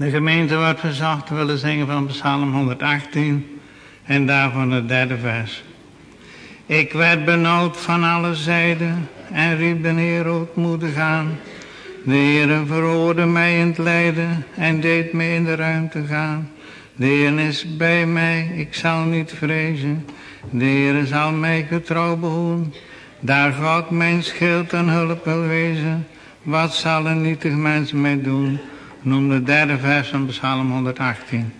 De gemeente wordt verzocht te willen zingen van Psalm 118 en daarvan het derde vers. Ik werd benauwd van alle zijden en riep de Heer ootmoedig aan. De Heer verhoorde mij in het lijden en deed mij in de ruimte gaan. De Heer is bij mij, ik zal niet vrezen. De Heer zal mij getrouw behoeden. Daar God mijn schild en hulp wil wezen. Wat zal een nietig mens mij doen? Noem de derde vers van Psalm 118.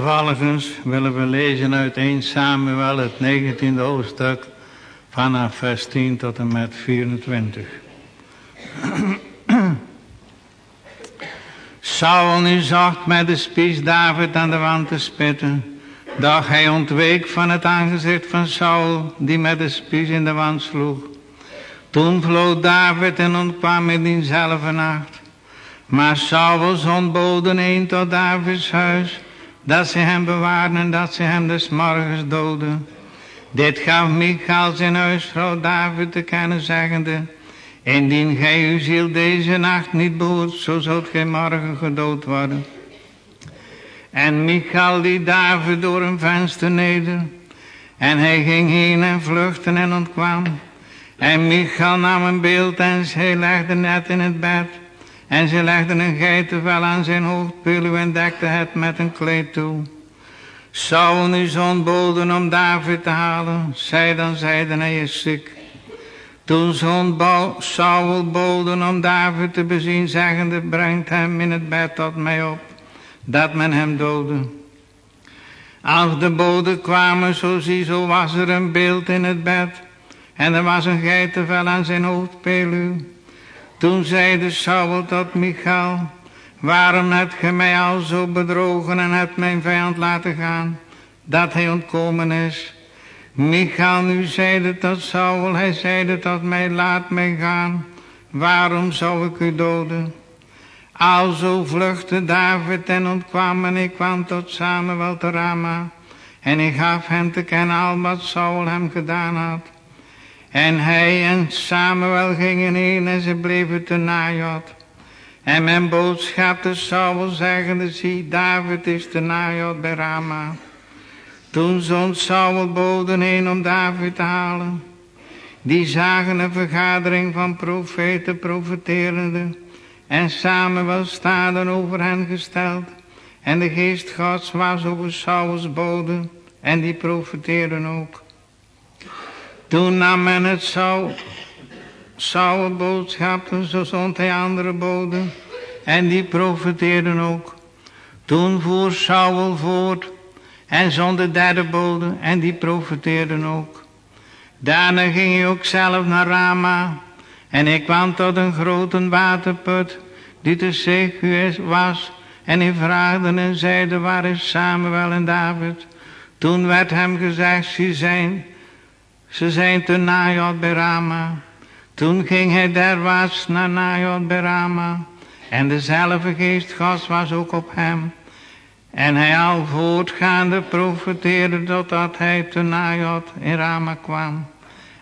Vervolgens willen we lezen uit 1 Samuel het 19e hoofdstuk vanaf vers 10 tot en met 24. Saul nu zocht met de spies David aan de wand te spitten. Doch hij ontweek van het aangezicht van Saul die met de spies in de wand sloeg. Toen vloog David en ontkwam in diezelfde nacht. Maar Saul zond boden een tot Davids huis dat ze hem bewaarden en dat ze hem des morgens doden. Dit gaf Michael zijn huisvrouw David te kennen zeggende, Indien gij uw ziel deze nacht niet behoort, zo zult gij morgen gedood worden. En Michael liet David door een venster neder. En hij ging heen en vluchtte en ontkwam. En Michael nam een beeld en zij legde net in het bed. En ze legden een geitenvel aan zijn hoofdpulu en dekte het met een kleed toe. Saul nu zond boden om David te halen. Zij dan zeiden hij is ziek. Toen zond Saul boden om David te bezien, zeggende, brengt hem in het bed tot mij op, dat men hem dode. Als de boden kwamen, zo zie, zo was er een beeld in het bed, en er was een geitenvel aan zijn hoofdpeluw. Toen zeide Saul tot Michael, waarom hebt ge mij al zo bedrogen en hebt mijn vijand laten gaan, dat hij ontkomen is? Michael nu zeide tot Saul, hij zeide tot mij, laat mij gaan, waarom zou ik u doden? Alzo vluchtte David en ontkwam en ik kwam tot Samuel te Rama. En ik gaf hem te kennen al wat Saul hem gedaan had. En hij en Samuel gingen heen en ze bleven te Najot. En mijn boodschap te Saul zeggende, zie, David is te Najot bij Rama. Toen zond Saul boden heen om David te halen. Die zagen een vergadering van profeten profeterende. En Samuel staden over hen gesteld. En de geest gods was over Saul's boden. En die profeteerden ook. Toen nam men het Saul, Saul boodschap, zo zond hij andere boden. En die profeteerden ook. Toen voer Saul voort en zond de derde bode en die profeteerden ook. Daarna ging hij ook zelf naar Rama en ik kwam tot een grote waterput die te Segues was en hij vraagde en zeide waar is Samuel en David. Toen werd hem gezegd ze zijn, ze zijn te Najot bij Rama. Toen ging hij derwaarts naar Najot bij Rama en dezelfde geest was ook op hem. En hij al voortgaande profeteerde totdat hij te Najot in Rama kwam.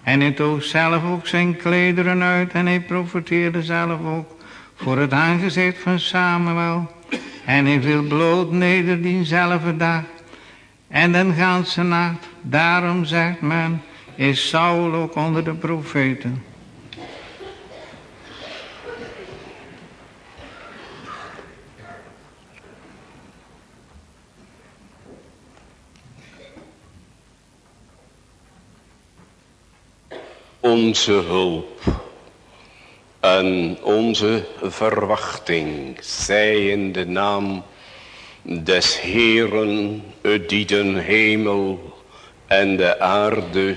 En hij toog zelf ook zijn klederen uit en hij profeteerde zelf ook voor het aangezicht van Samuel. En hij viel bloot neder diezelfde dag en den ganse nacht. Daarom zegt men, is Saul ook onder de profeten. onze hulp en onze verwachting zij in de naam des Heeren die den hemel en de aarde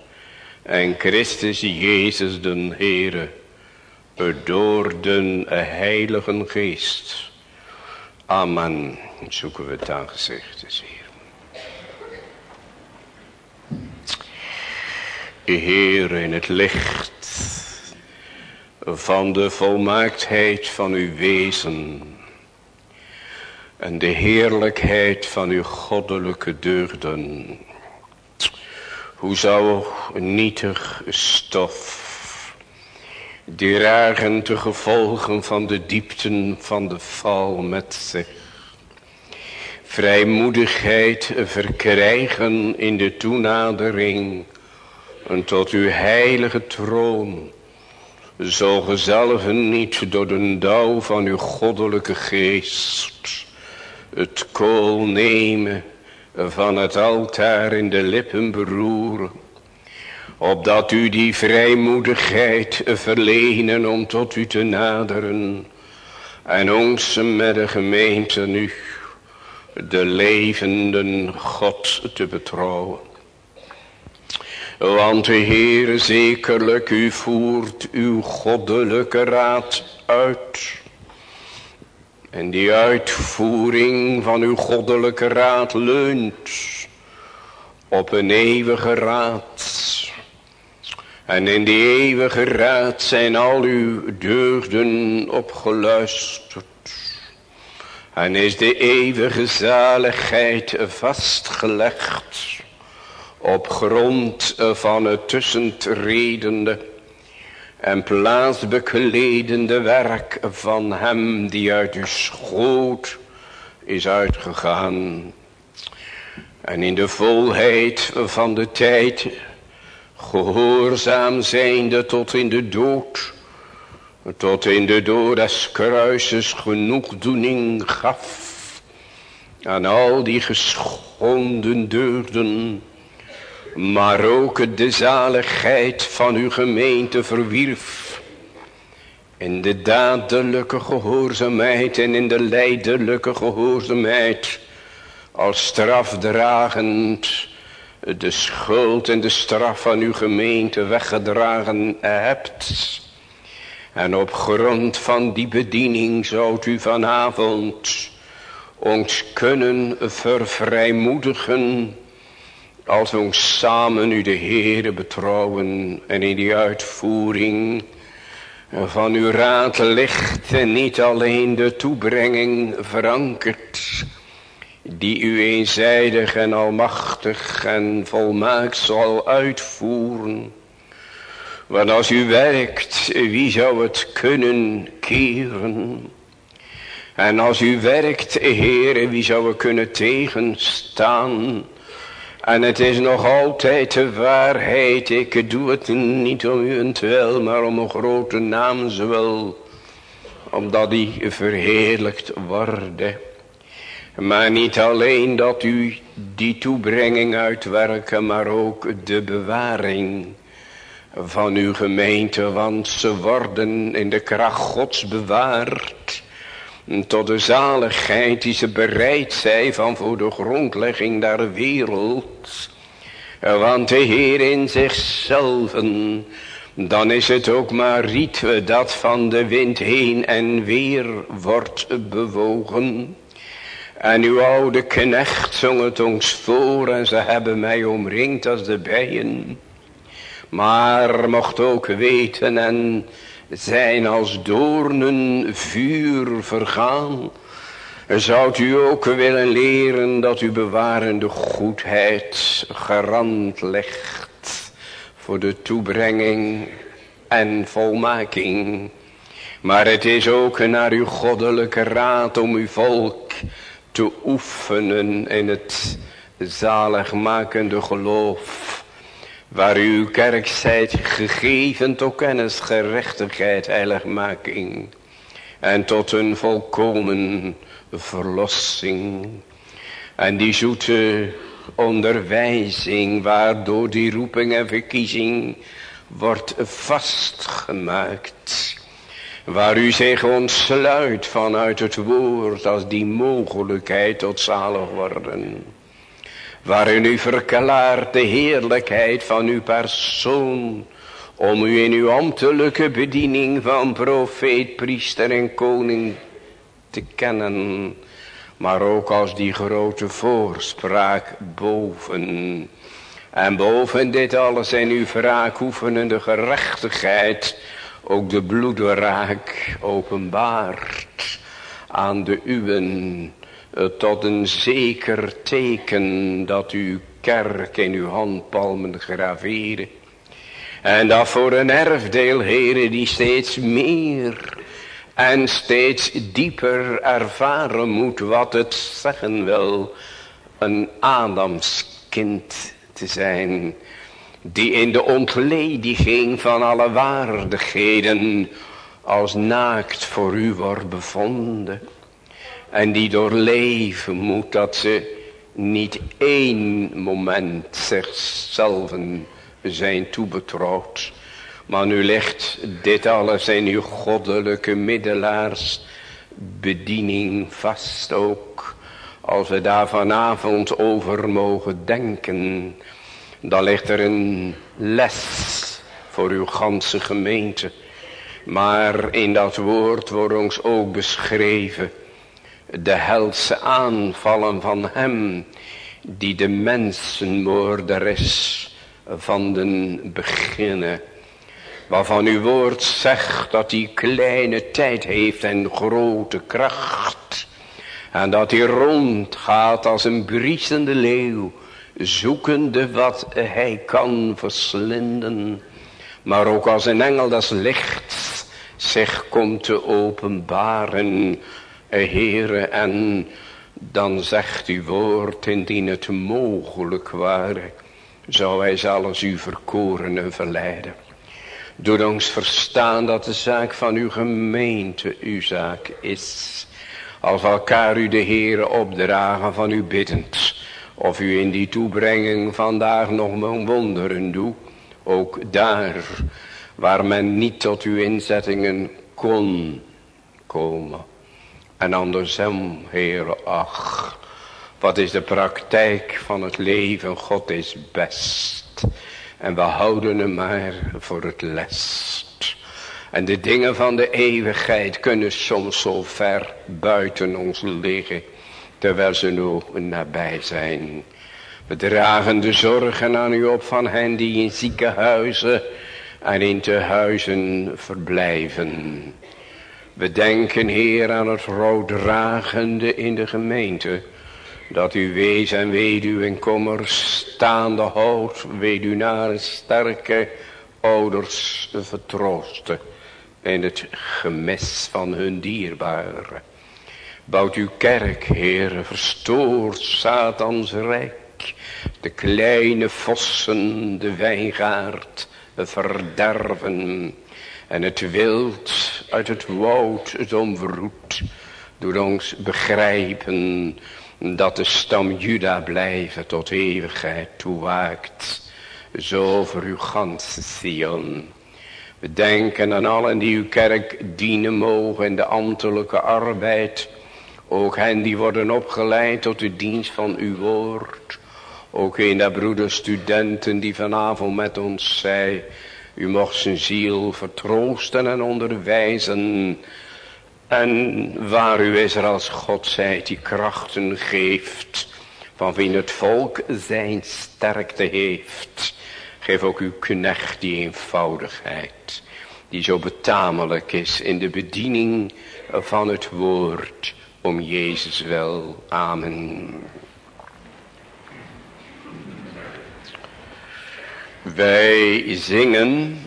en Christus Jezus den Heere door den Heilige Geest. Amen. Zoeken we het aangezicht des Heer. Heer in het licht van de volmaaktheid van uw wezen en de heerlijkheid van uw goddelijke deugden. Hoe zou nietig stof, dragen te gevolgen van de diepten van de val met zich, vrijmoedigheid verkrijgen in de toenadering. En tot uw heilige troon, zo gezelven niet door de dauw van uw goddelijke geest het kool nemen van het altaar in de lippen beroeren, opdat u die vrijmoedigheid verlenen om tot u te naderen en ons met de gemeente nu de levenden God te betrouwen. Want de Heer zekerlijk u voert uw goddelijke raad uit. En die uitvoering van uw goddelijke raad leunt op een eeuwige raad. En in die eeuwige raad zijn al uw deugden opgeluisterd. En is de eeuwige zaligheid vastgelegd op grond van het tussentredende en plaatsbekledende werk van hem die uit uw schoot is uitgegaan. En in de volheid van de tijd gehoorzaam zijnde tot in de dood, tot in de dood des kruises genoegdoening gaf aan al die geschonden deugden maar ook de zaligheid van uw gemeente verwierf. In de dadelijke gehoorzaamheid en in de leidelijke gehoorzaamheid als strafdragend de schuld en de straf van uw gemeente weggedragen hebt. En op grond van die bediening zoudt u vanavond ons kunnen vervrijmoedigen als we ons samen u de Heere betrouwen en in die uitvoering van uw raad ligt en niet alleen de toebrenging verankerd, die u eenzijdig en almachtig en volmaakt zal uitvoeren. Want als u werkt, wie zou het kunnen keren? En als u werkt, Heere, wie zou er kunnen tegenstaan? En het is nog altijd de waarheid. Ik doe het niet om u wel, maar om een grote naam zwel. Omdat die verheerlijkt worden. Maar niet alleen dat u die toebrenging uitwerken, maar ook de bewaring van uw gemeente. Want ze worden in de kracht gods bewaard tot de zaligheid die ze bereid zijn van voor de grondlegging der wereld. Want de Heer in zichzelf, dan is het ook maar riet dat van de wind heen en weer wordt bewogen. En uw oude knecht zong het ons voor en ze hebben mij omringd als de bijen. Maar mocht ook weten en zijn als doornen vuur vergaan. Zou u ook willen leren dat uw bewarende goedheid garant legt voor de toebrenging en volmaking. Maar het is ook naar uw goddelijke raad om uw volk te oefenen in het zaligmakende geloof waar uw kerk zijt gegeven tot kennis, gerechtigheid, heiligmaking. En tot een volkomen verlossing. En die zoete onderwijzing, waardoor die roeping en verkiezing wordt vastgemaakt. Waar u zich ontsluit vanuit het woord als die mogelijkheid tot zalig worden waarin u verklaart de heerlijkheid van uw persoon, om u in uw ambtelijke bediening van profeet, priester en koning te kennen, maar ook als die grote voorspraak boven. En boven dit alles in uw wraak oefenende gerechtigheid, ook de bloedwraak openbaart aan de uwen tot een zeker teken dat uw kerk in uw handpalmen graveren. En dat voor een erfdeel, heren, die steeds meer en steeds dieper ervaren moet wat het zeggen wil. Een Adamskind te zijn. Die in de ontlediging van alle waardigheden als naakt voor u wordt bevonden. En die doorleven moet dat ze niet één moment zichzelf zijn toebetrouwd. Maar nu ligt dit alles in uw goddelijke middelaars bediening vast ook. Als we daar vanavond over mogen denken. Dan ligt er een les voor uw ganse gemeente. Maar in dat woord wordt ons ook beschreven de helse aanvallen van hem die de mensenmoorder is van den beginnen. Waarvan uw woord zegt dat hij kleine tijd heeft en grote kracht. En dat hij rondgaat als een briesende leeuw, zoekende wat hij kan verslinden. Maar ook als een engel des lichts zich komt te openbaren Heere, en dan zegt uw woord, indien het mogelijk ware, zou hij zelfs u verkoren verleiden. Doe ons verstaan dat de zaak van uw gemeente uw zaak is. Als elkaar u de Heere opdragen van u biddend. Of u in die toebrenging vandaag nog mijn wonderen doet. Ook daar waar men niet tot uw inzettingen kon komen. En andersom, Heere, ach, Wat is de praktijk van het leven? God is best. En we houden hem maar voor het lest. En de dingen van de eeuwigheid kunnen soms zo ver buiten ons liggen. Terwijl ze nu nabij zijn. We dragen de zorgen aan u op van hen die in ziekenhuizen en in tehuizen verblijven. We denken, Heer, aan het rooddragende in de gemeente. Dat u wees en weduw en kommer staande houdt, weduwnaren sterke ouders vertroosten. In het gemis van hun dierbaren. Bouwt uw kerk, Heer, verstoort Satans rijk. De kleine vossen, de wijngaard, verderven. En het wild uit het woud het omvroet. Doet ons begrijpen dat de stam Juda blijven tot eeuwigheid toewaakt. Zo voor uw ganse Sion. We denken aan allen die uw kerk dienen mogen in de ambtelijke arbeid. Ook hen die worden opgeleid tot de dienst van uw woord. Ook een der broeders studenten die vanavond met ons zei. U mocht zijn ziel vertroosten en onderwijzen. En waar u is er als God zijt die krachten geeft. Van wie het volk zijn sterkte heeft. Geef ook uw knecht die eenvoudigheid. Die zo betamelijk is in de bediening van het woord. Om Jezus wel. Amen. Wij zingen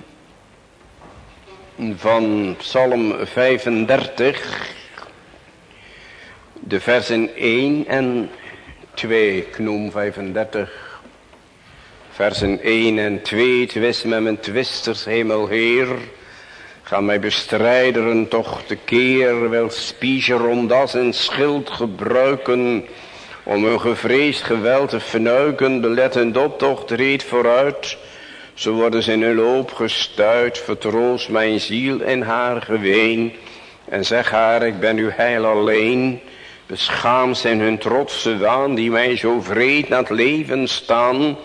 van Psalm 35, de versen 1 en 2, knoem 35, versen 1 en 2, twist met mijn twisters, hemel Heer, ga mij bestrijderen toch te keer, wel spiesje rondas en schild gebruiken, om een gevreesd geweld te vernuiken, belettend optocht reed vooruit, zo worden ze in hun loop gestuit, vertroost mijn ziel in haar geween. En zeg haar, ik ben uw heil alleen. Beschaamd zijn hun trotse waan, die mij zo vreed naar het leven staan.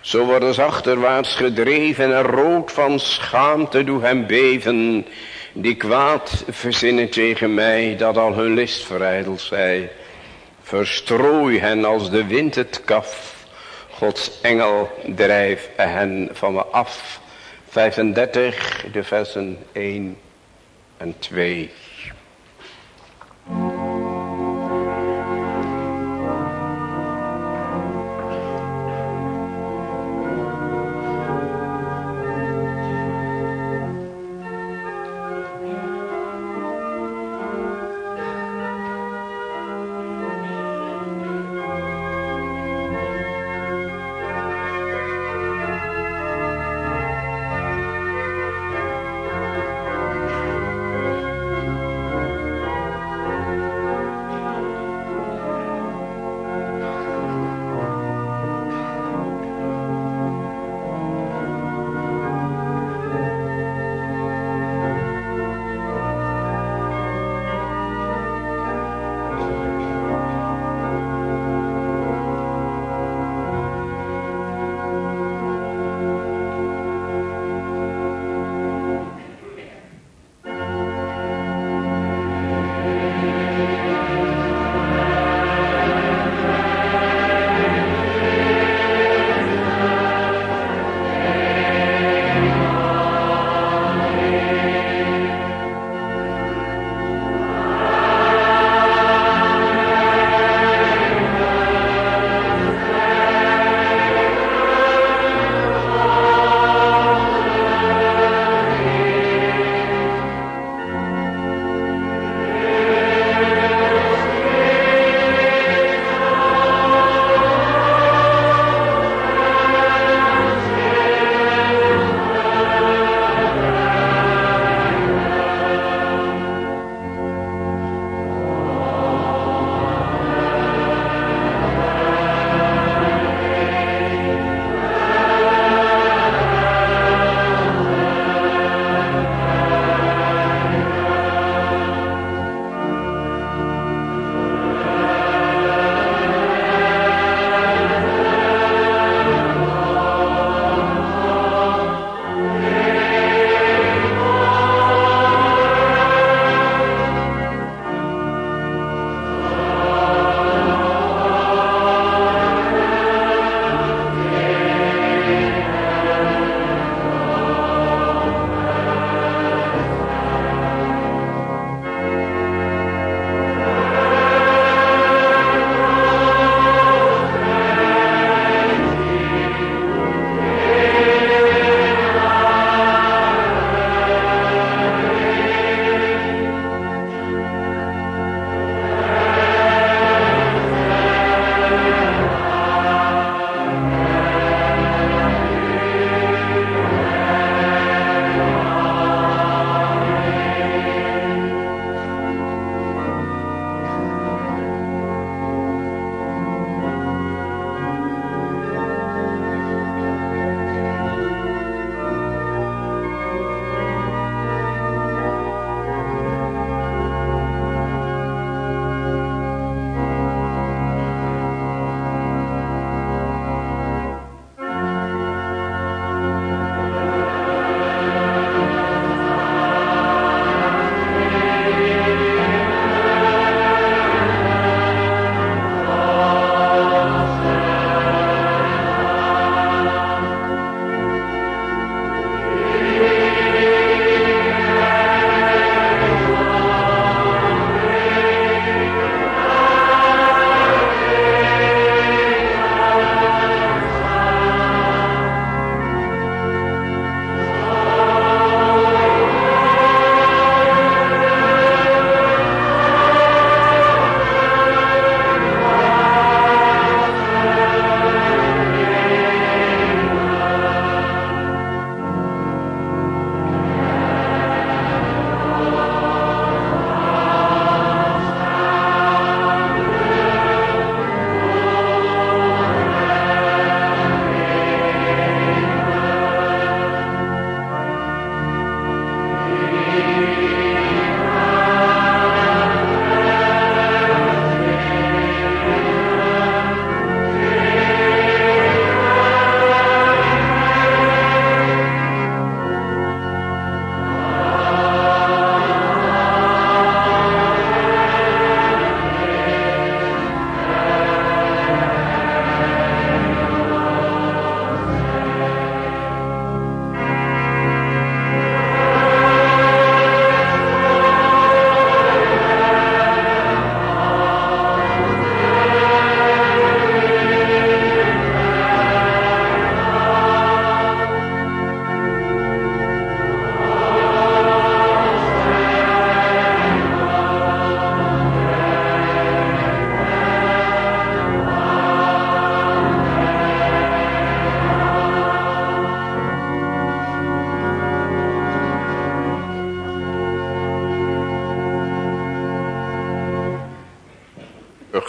Zo worden ze achterwaarts gedreven en rood van schaamte doe hem beven. Die kwaad verzinnen tegen mij, dat al hun list verijdeld zij. Verstrooi hen als de wind het kaf Gods engel drijf hen van me af. 35, de versen 1 en 2.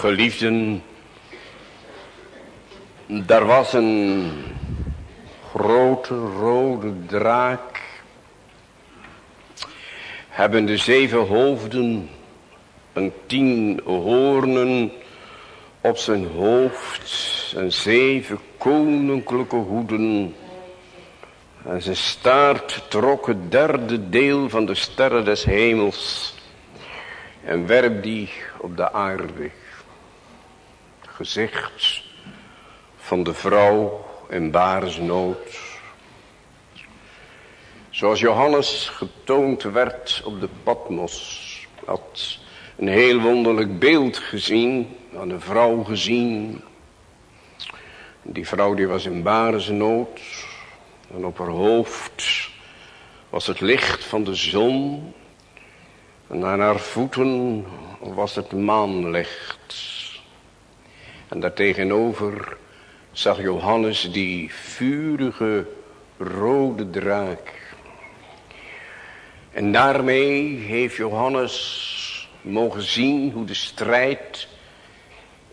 Geliefden, daar was een grote rode draak, hebben de zeven hoofden en tien hoornen op zijn hoofd en zeven koninklijke hoeden. En zijn staart trok het derde deel van de sterren des hemels en werp die op de aarde. Gezicht van de vrouw in baresnood. Zoals Johannes getoond werd op de Patmos, had een heel wonderlijk beeld gezien, aan een vrouw gezien. Die vrouw die was in baresnood en op haar hoofd was het licht van de zon en aan haar voeten was het maanlicht. En daartegenover zag Johannes die vurige rode draak. En daarmee heeft Johannes mogen zien hoe de strijd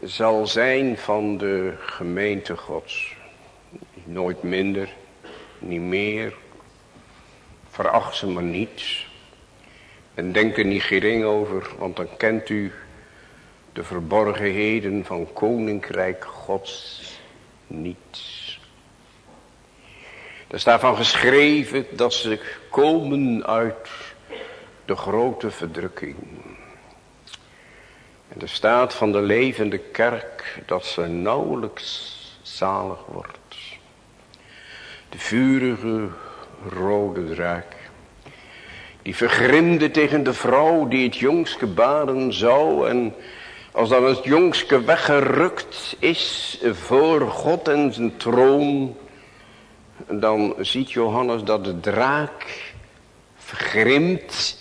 zal zijn van de gemeente gods. Nooit minder, niet meer. Veracht ze maar niet. En denk er niet gering over, want dan kent u de verborgenheden van koninkrijk gods niet. Er staat van geschreven dat ze komen uit de grote verdrukking. En er staat van de levende kerk dat ze nauwelijks zalig wordt. De vurige rode draak. Die vergrimde tegen de vrouw die het jongske baren zou. En als dan het jongske weggerukt is voor God en zijn troon. Dan ziet Johannes dat de draak vergrimt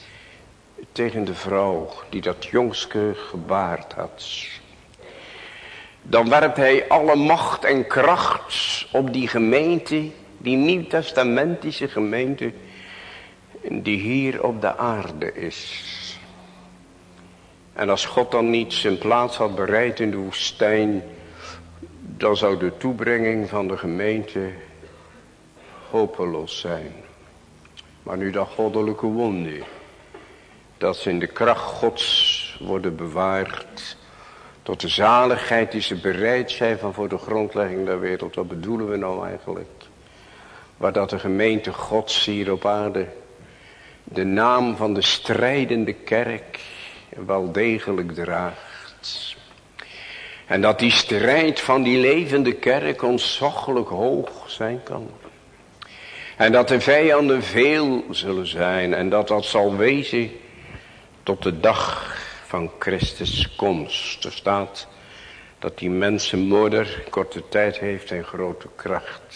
tegen de vrouw die dat jongske gebaard had. Dan werpt hij alle macht en kracht op die gemeente, die nieuwtestamentische gemeente, die hier op de aarde is. En als God dan niet zijn plaats had bereid in de woestijn, dan zou de toebrenging van de gemeente hopeloos zijn. Maar nu dat goddelijke wonder dat ze in de kracht gods worden bewaard. Tot de zaligheid die ze bereid zijn van voor de grondlegging der wereld. Wat bedoelen we nou eigenlijk? Waar dat de gemeente gods hier op aarde. De naam van de strijdende kerk wel degelijk draagt. En dat die strijd van die levende kerk ontzaglijk hoog zijn kan. En dat de vijanden veel zullen zijn. En dat dat zal wezen tot de dag van Christus komst. Er staat dat die mensenmoeder korte tijd heeft en grote kracht.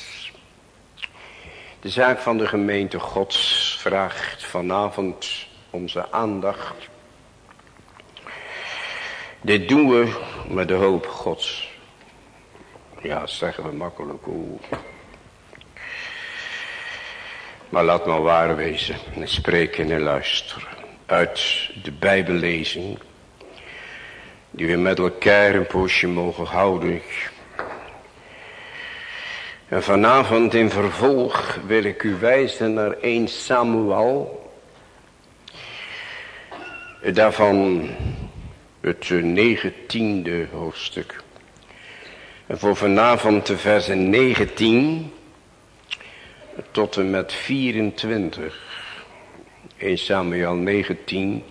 De zaak van de gemeente gods vraagt vanavond onze aandacht. Dit doen we met de hoop gods. Ja, zeggen we makkelijk hoe. Maar laat maar waar wezen en spreken en luisteren uit de Bijbellezing. Die we met elkaar een poosje mogen houden. En vanavond in vervolg wil ik u wijzen naar 1 Samuel. Daarvan het negentiende hoofdstuk. En voor vanavond de versen 19 tot en met 24. 1 Samuel 19,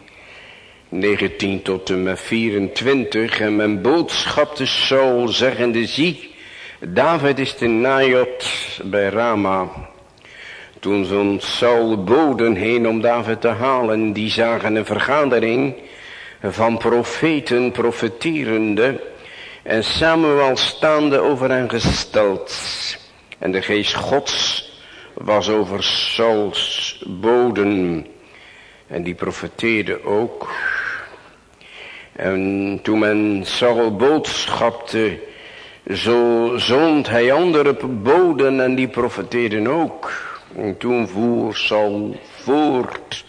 19 tot en met 24. En mijn boodschap te Saul zeggende, zie, David is de Najot bij Rama. Toen zond Saul boden heen om David te halen. Die zagen een vergadering van profeten profeterende. En Samuel staande over hen gesteld. En de geest gods was over Sauls boden. En die profeteerde ook. En toen men Saul boodschapte, zo zond hij andere boden en die profeteerden ook. En toen voer Saul voort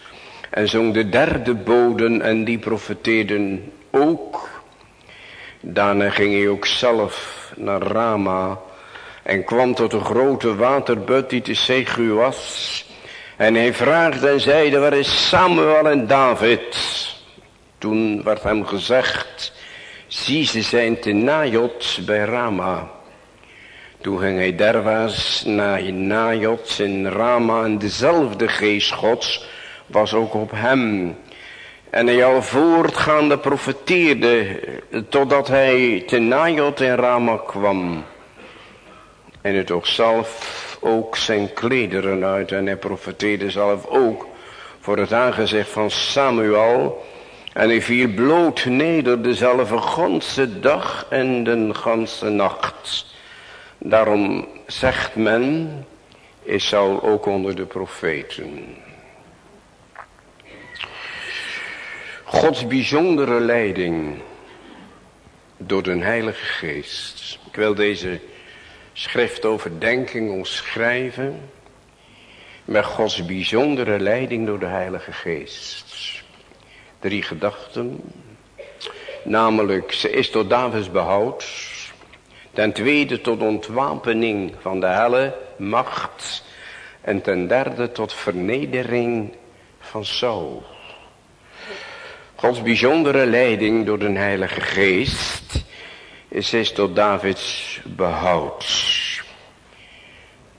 en zong de derde boden en die profeteerden ook. Daarna ging hij ook zelf naar Rama en kwam tot een grote waterbut die te Segu was. En hij vraagde en zeide, waar is Samuel en David? Toen werd hem gezegd, zie ze zijn te Najot bij Rama. Toen ging hij derwaarts naar Najot in Rama en dezelfde geest gods was ook op hem. En hij al voortgaande profeteerde totdat hij te Najot in Rama kwam. En het ook zelf ook zijn klederen uit en hij profeteerde zelf ook voor het aangezicht van Samuel. En hij viel bloot neder dezelfde ganse dag en de ganse nacht. Daarom zegt men, is Saul ook onder de profeten. Gods bijzondere leiding door de Heilige Geest. Ik wil deze schriftoverdenking omschrijven met Gods bijzondere leiding door de Heilige Geest. Drie gedachten, namelijk ze is tot Davids behoud, ten tweede tot ontwapening van de helle macht en ten derde tot vernedering van Saul. Gods bijzondere leiding door de Heilige Geest is, tot Davids behoud.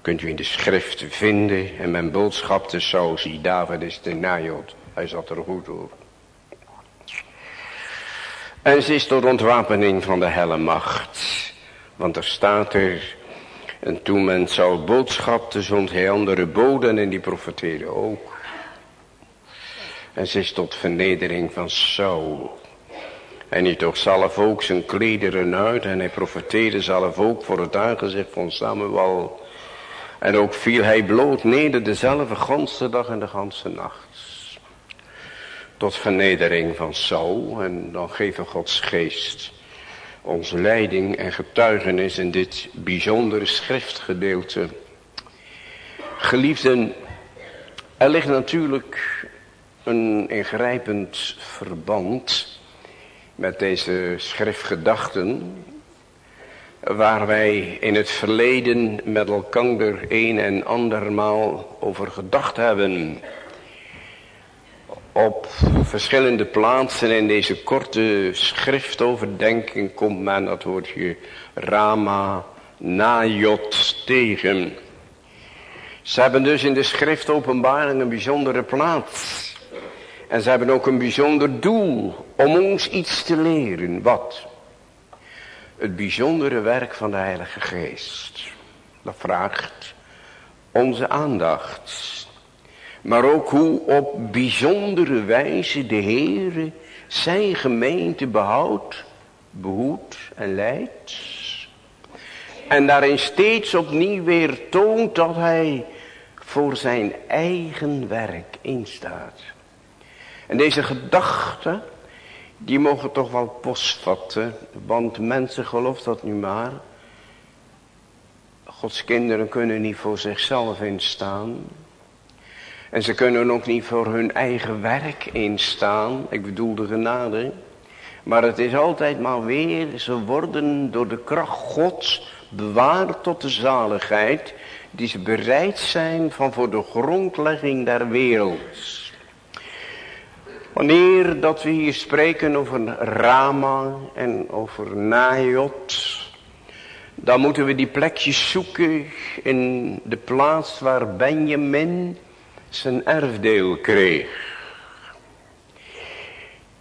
Kunt u in de schrift vinden en mijn boodschap te zo zie David is de Najot. Hij zat er goed op. En ze is tot ontwapening van de helle macht. Want er staat er, en toen men zou boodschap te zond hij andere boden en die profeteerden ook. En ze is tot vernedering van Saul. En hij toch zelf ook zijn klederen uit en hij profeteerde zelf ook voor het aangezicht van Samuel. En ook viel hij bloot neder dezelfde ganse dag en de ganse nacht. Tot vernedering van Saul en dan geven Gods geest onze leiding en getuigenis in dit bijzondere schriftgedeelte. Geliefden, er ligt natuurlijk een ingrijpend verband met deze schriftgedachten, waar wij in het verleden met elkaar een en andermaal over gedacht hebben. Op verschillende plaatsen in deze korte schriftoverdenking komt men dat woordje Rama Najot tegen. Ze hebben dus in de schriftopenbaring een bijzondere plaats. En ze hebben ook een bijzonder doel om ons iets te leren. Wat? Het bijzondere werk van de Heilige Geest. Dat vraagt onze aandacht. Maar ook hoe op bijzondere wijze de Heere zijn gemeente behoudt, behoedt en leidt. En daarin steeds opnieuw weer toont dat hij voor zijn eigen werk instaat. En deze gedachten, die mogen toch wel postvatten, want mensen gelooft dat nu maar. Gods kinderen kunnen niet voor zichzelf instaan. En ze kunnen ook niet voor hun eigen werk instaan. Ik bedoel de genade. Maar het is altijd maar weer, ze worden door de kracht Gods bewaard tot de zaligheid. Die ze bereid zijn van voor de grondlegging der wereld. Wanneer dat we hier spreken over Rama en over Najot, dan moeten we die plekjes zoeken in de plaats waar Benjamin zijn erfdeel kreeg.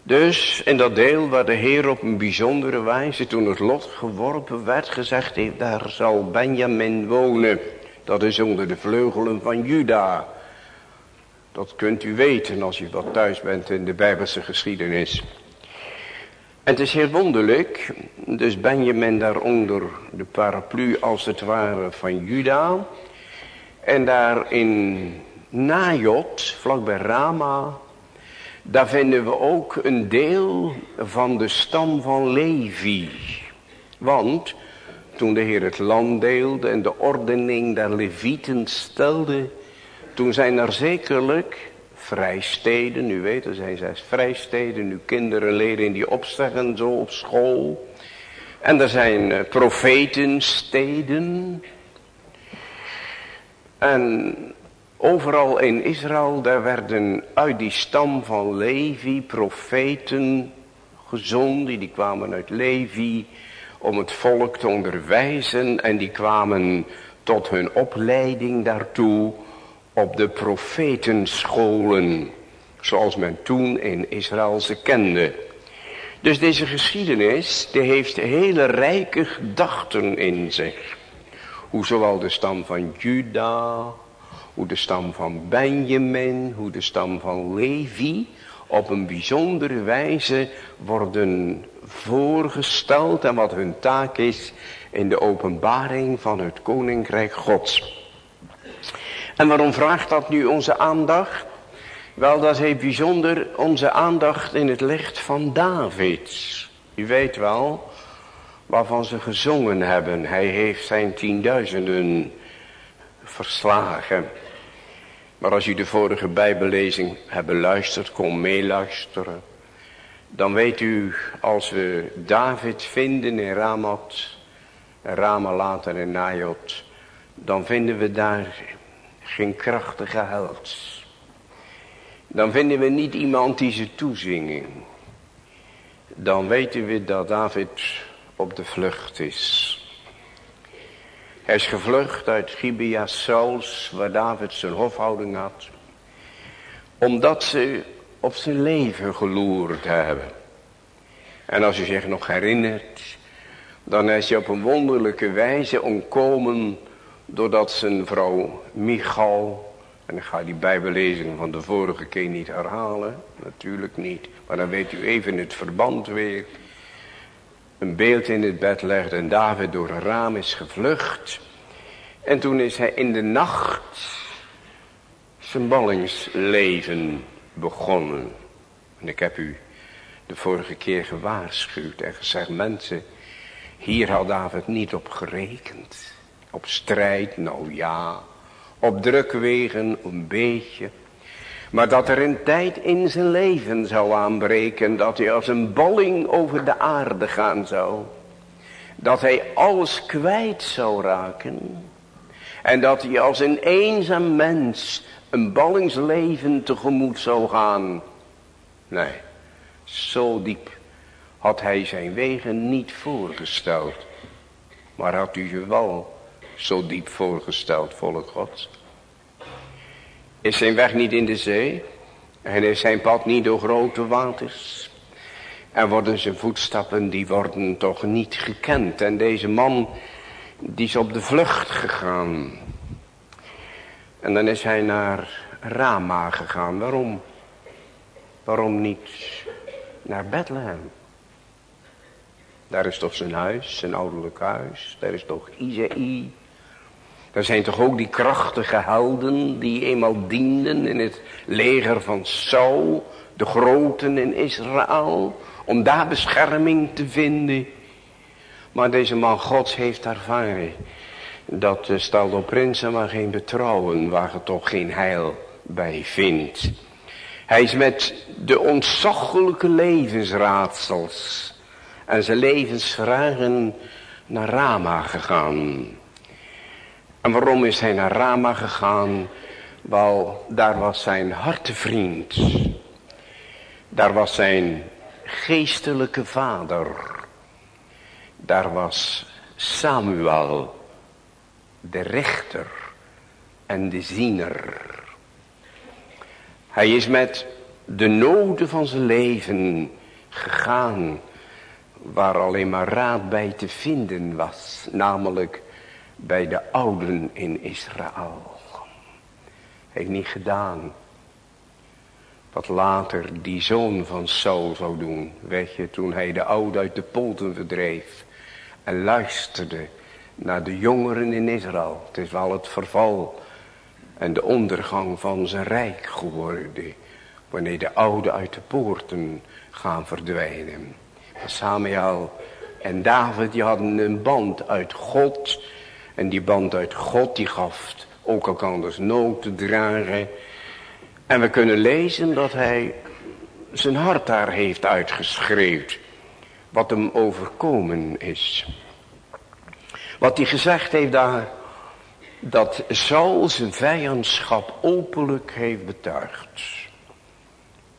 Dus in dat deel waar de Heer op een bijzondere wijze toen het lot geworpen werd gezegd heeft, daar zal Benjamin wonen. Dat is onder de vleugelen van Juda. Dat kunt u weten als u wat thuis bent in de Bijbelse geschiedenis. En het is heel wonderlijk, dus Benjamin daar onder de paraplu als het ware van Juda. En daar in Najot, vlakbij Rama, daar vinden we ook een deel van de stam van Levi. Want toen de Heer het land deelde en de ordening der Levieten stelde, toen zijn er zekerlijk vrijsteden. U weet, er zijn zes vrijsteden. Nu kinderen leren die opzeggen zo op school. En er zijn uh, profetensteden. En overal in Israël, daar werden uit die stam van Levi profeten gezonden. Die kwamen uit Levi om het volk te onderwijzen. En die kwamen tot hun opleiding daartoe op de profetenscholen. Zoals men toen in Israël ze kende. Dus deze geschiedenis, die heeft hele rijke gedachten in zich. Hoe zowel de stam van Juda, hoe de stam van Benjamin, hoe de stam van Levi op een bijzondere wijze worden voorgesteld en wat hun taak is in de openbaring van het koninkrijk gods. En waarom vraagt dat nu onze aandacht? Wel, dat heeft bijzonder onze aandacht in het licht van David. U weet wel waarvan ze gezongen hebben. Hij heeft zijn tienduizenden verslagen. Maar als u de vorige bijbellezing hebt beluisterd, kom meeluisteren. Dan weet u, als we David vinden in Ramat, Rama later in dan vinden we daar geen krachtige held. Dan vinden we niet iemand die ze toezingen. Dan weten we dat David op de vlucht is. Hij is gevlucht uit Gibea Sauls, waar David zijn hofhouding had. Omdat ze op zijn leven geloerd hebben. En als u zich nog herinnert, dan is hij op een wonderlijke wijze ontkomen doordat zijn vrouw Michal, en ik ga die bijbelezing van de vorige keer niet herhalen, natuurlijk niet, maar dan weet u even het verband weer, een beeld in het bed legde en David door een raam is gevlucht. En toen is hij in de nacht zijn ballingsleven begonnen. En ik heb u de vorige keer gewaarschuwd en gezegd, mensen, hier had David niet op gerekend. Op strijd, nou ja. Op drukwegen, een beetje. Maar dat er een tijd in zijn leven zou aanbreken. Dat hij als een balling over de aarde gaan zou. Dat hij alles kwijt zou raken. En dat hij als een eenzaam mens een ballingsleven tegemoet zou gaan. Nee, zo diep had hij zijn wegen niet voorgesteld. Maar had u ze wel zo diep voorgesteld, volk God? Is zijn weg niet in de zee? En is zijn pad niet door grote waters? En worden zijn voetstappen, die worden toch niet gekend. En deze man, die is op de vlucht gegaan. En dan is hij naar Rama gegaan. Waarom? Waarom niet naar Bethlehem? Daar is toch zijn huis, zijn ouderlijk huis. Daar is toch Isaïe. Daar zijn toch ook die krachtige helden die eenmaal dienden in het leger van Saul. De groten in Israël. Om daar bescherming te vinden. Maar deze man gods heeft ervaren. Dat de stel op prinsen maar geen betrouwen. Waar je toch geen heil bij vindt. Hij is met de ontzaglijke levensraadsels en zijn levensvragen naar Rama gegaan. En waarom is hij naar Rama gegaan? Wel, daar was zijn hartevriend. Daar was zijn geestelijke vader. Daar was Samuel, de rechter en de ziener. Hij is met de noden van zijn leven gegaan waar alleen maar raad bij te vinden was, namelijk bij de ouden in Israël. Heeft niet gedaan wat later die zoon van Saul zou doen, weet je, toen hij de oude uit de polten verdreef en luisterde naar de jongeren in Israël. Het is wel het verval en de ondergang van zijn rijk geworden, wanneer de oude uit de poorten gaan verdwijnen. Samuel en David die hadden een band uit God. En die band uit God die gaf ook anders nood te dragen. En we kunnen lezen dat hij zijn hart daar heeft uitgeschreeuwd. Wat hem overkomen is. Wat hij gezegd heeft daar. Dat Saul zijn vijandschap openlijk heeft betuigd.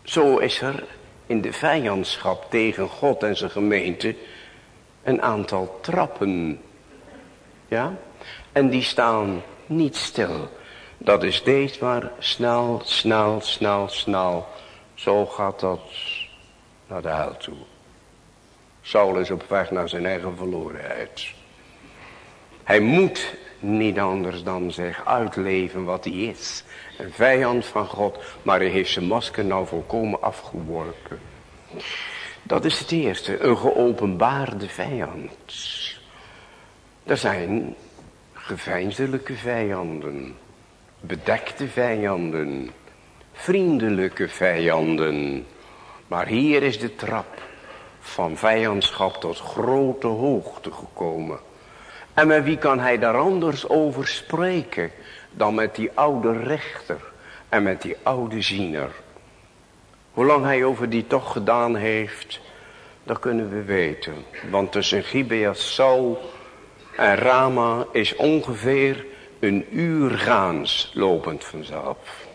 Zo is er in de vijandschap tegen God en zijn gemeente een aantal trappen. Ja? En die staan niet stil. Dat is deze maar snel, snel, snel, snel. Zo gaat dat naar de hel toe. Saul is op weg naar zijn eigen verlorenheid. Hij moet niet anders dan zich uitleven wat hij is. Een vijand van God, maar hij heeft zijn masker nou volkomen afgeworpen. Dat is het eerste, een geopenbaarde vijand. Er zijn geveinselijke vijanden, bedekte vijanden, vriendelijke vijanden. Maar hier is de trap van vijandschap tot grote hoogte gekomen. En met wie kan hij daar anders over spreken dan met die oude rechter en met die oude ziener. Hoe lang hij over die toch gedaan heeft, dat kunnen we weten. Want tussen Gibeas Saul en Rama is ongeveer een uur gaans lopend vanzelf.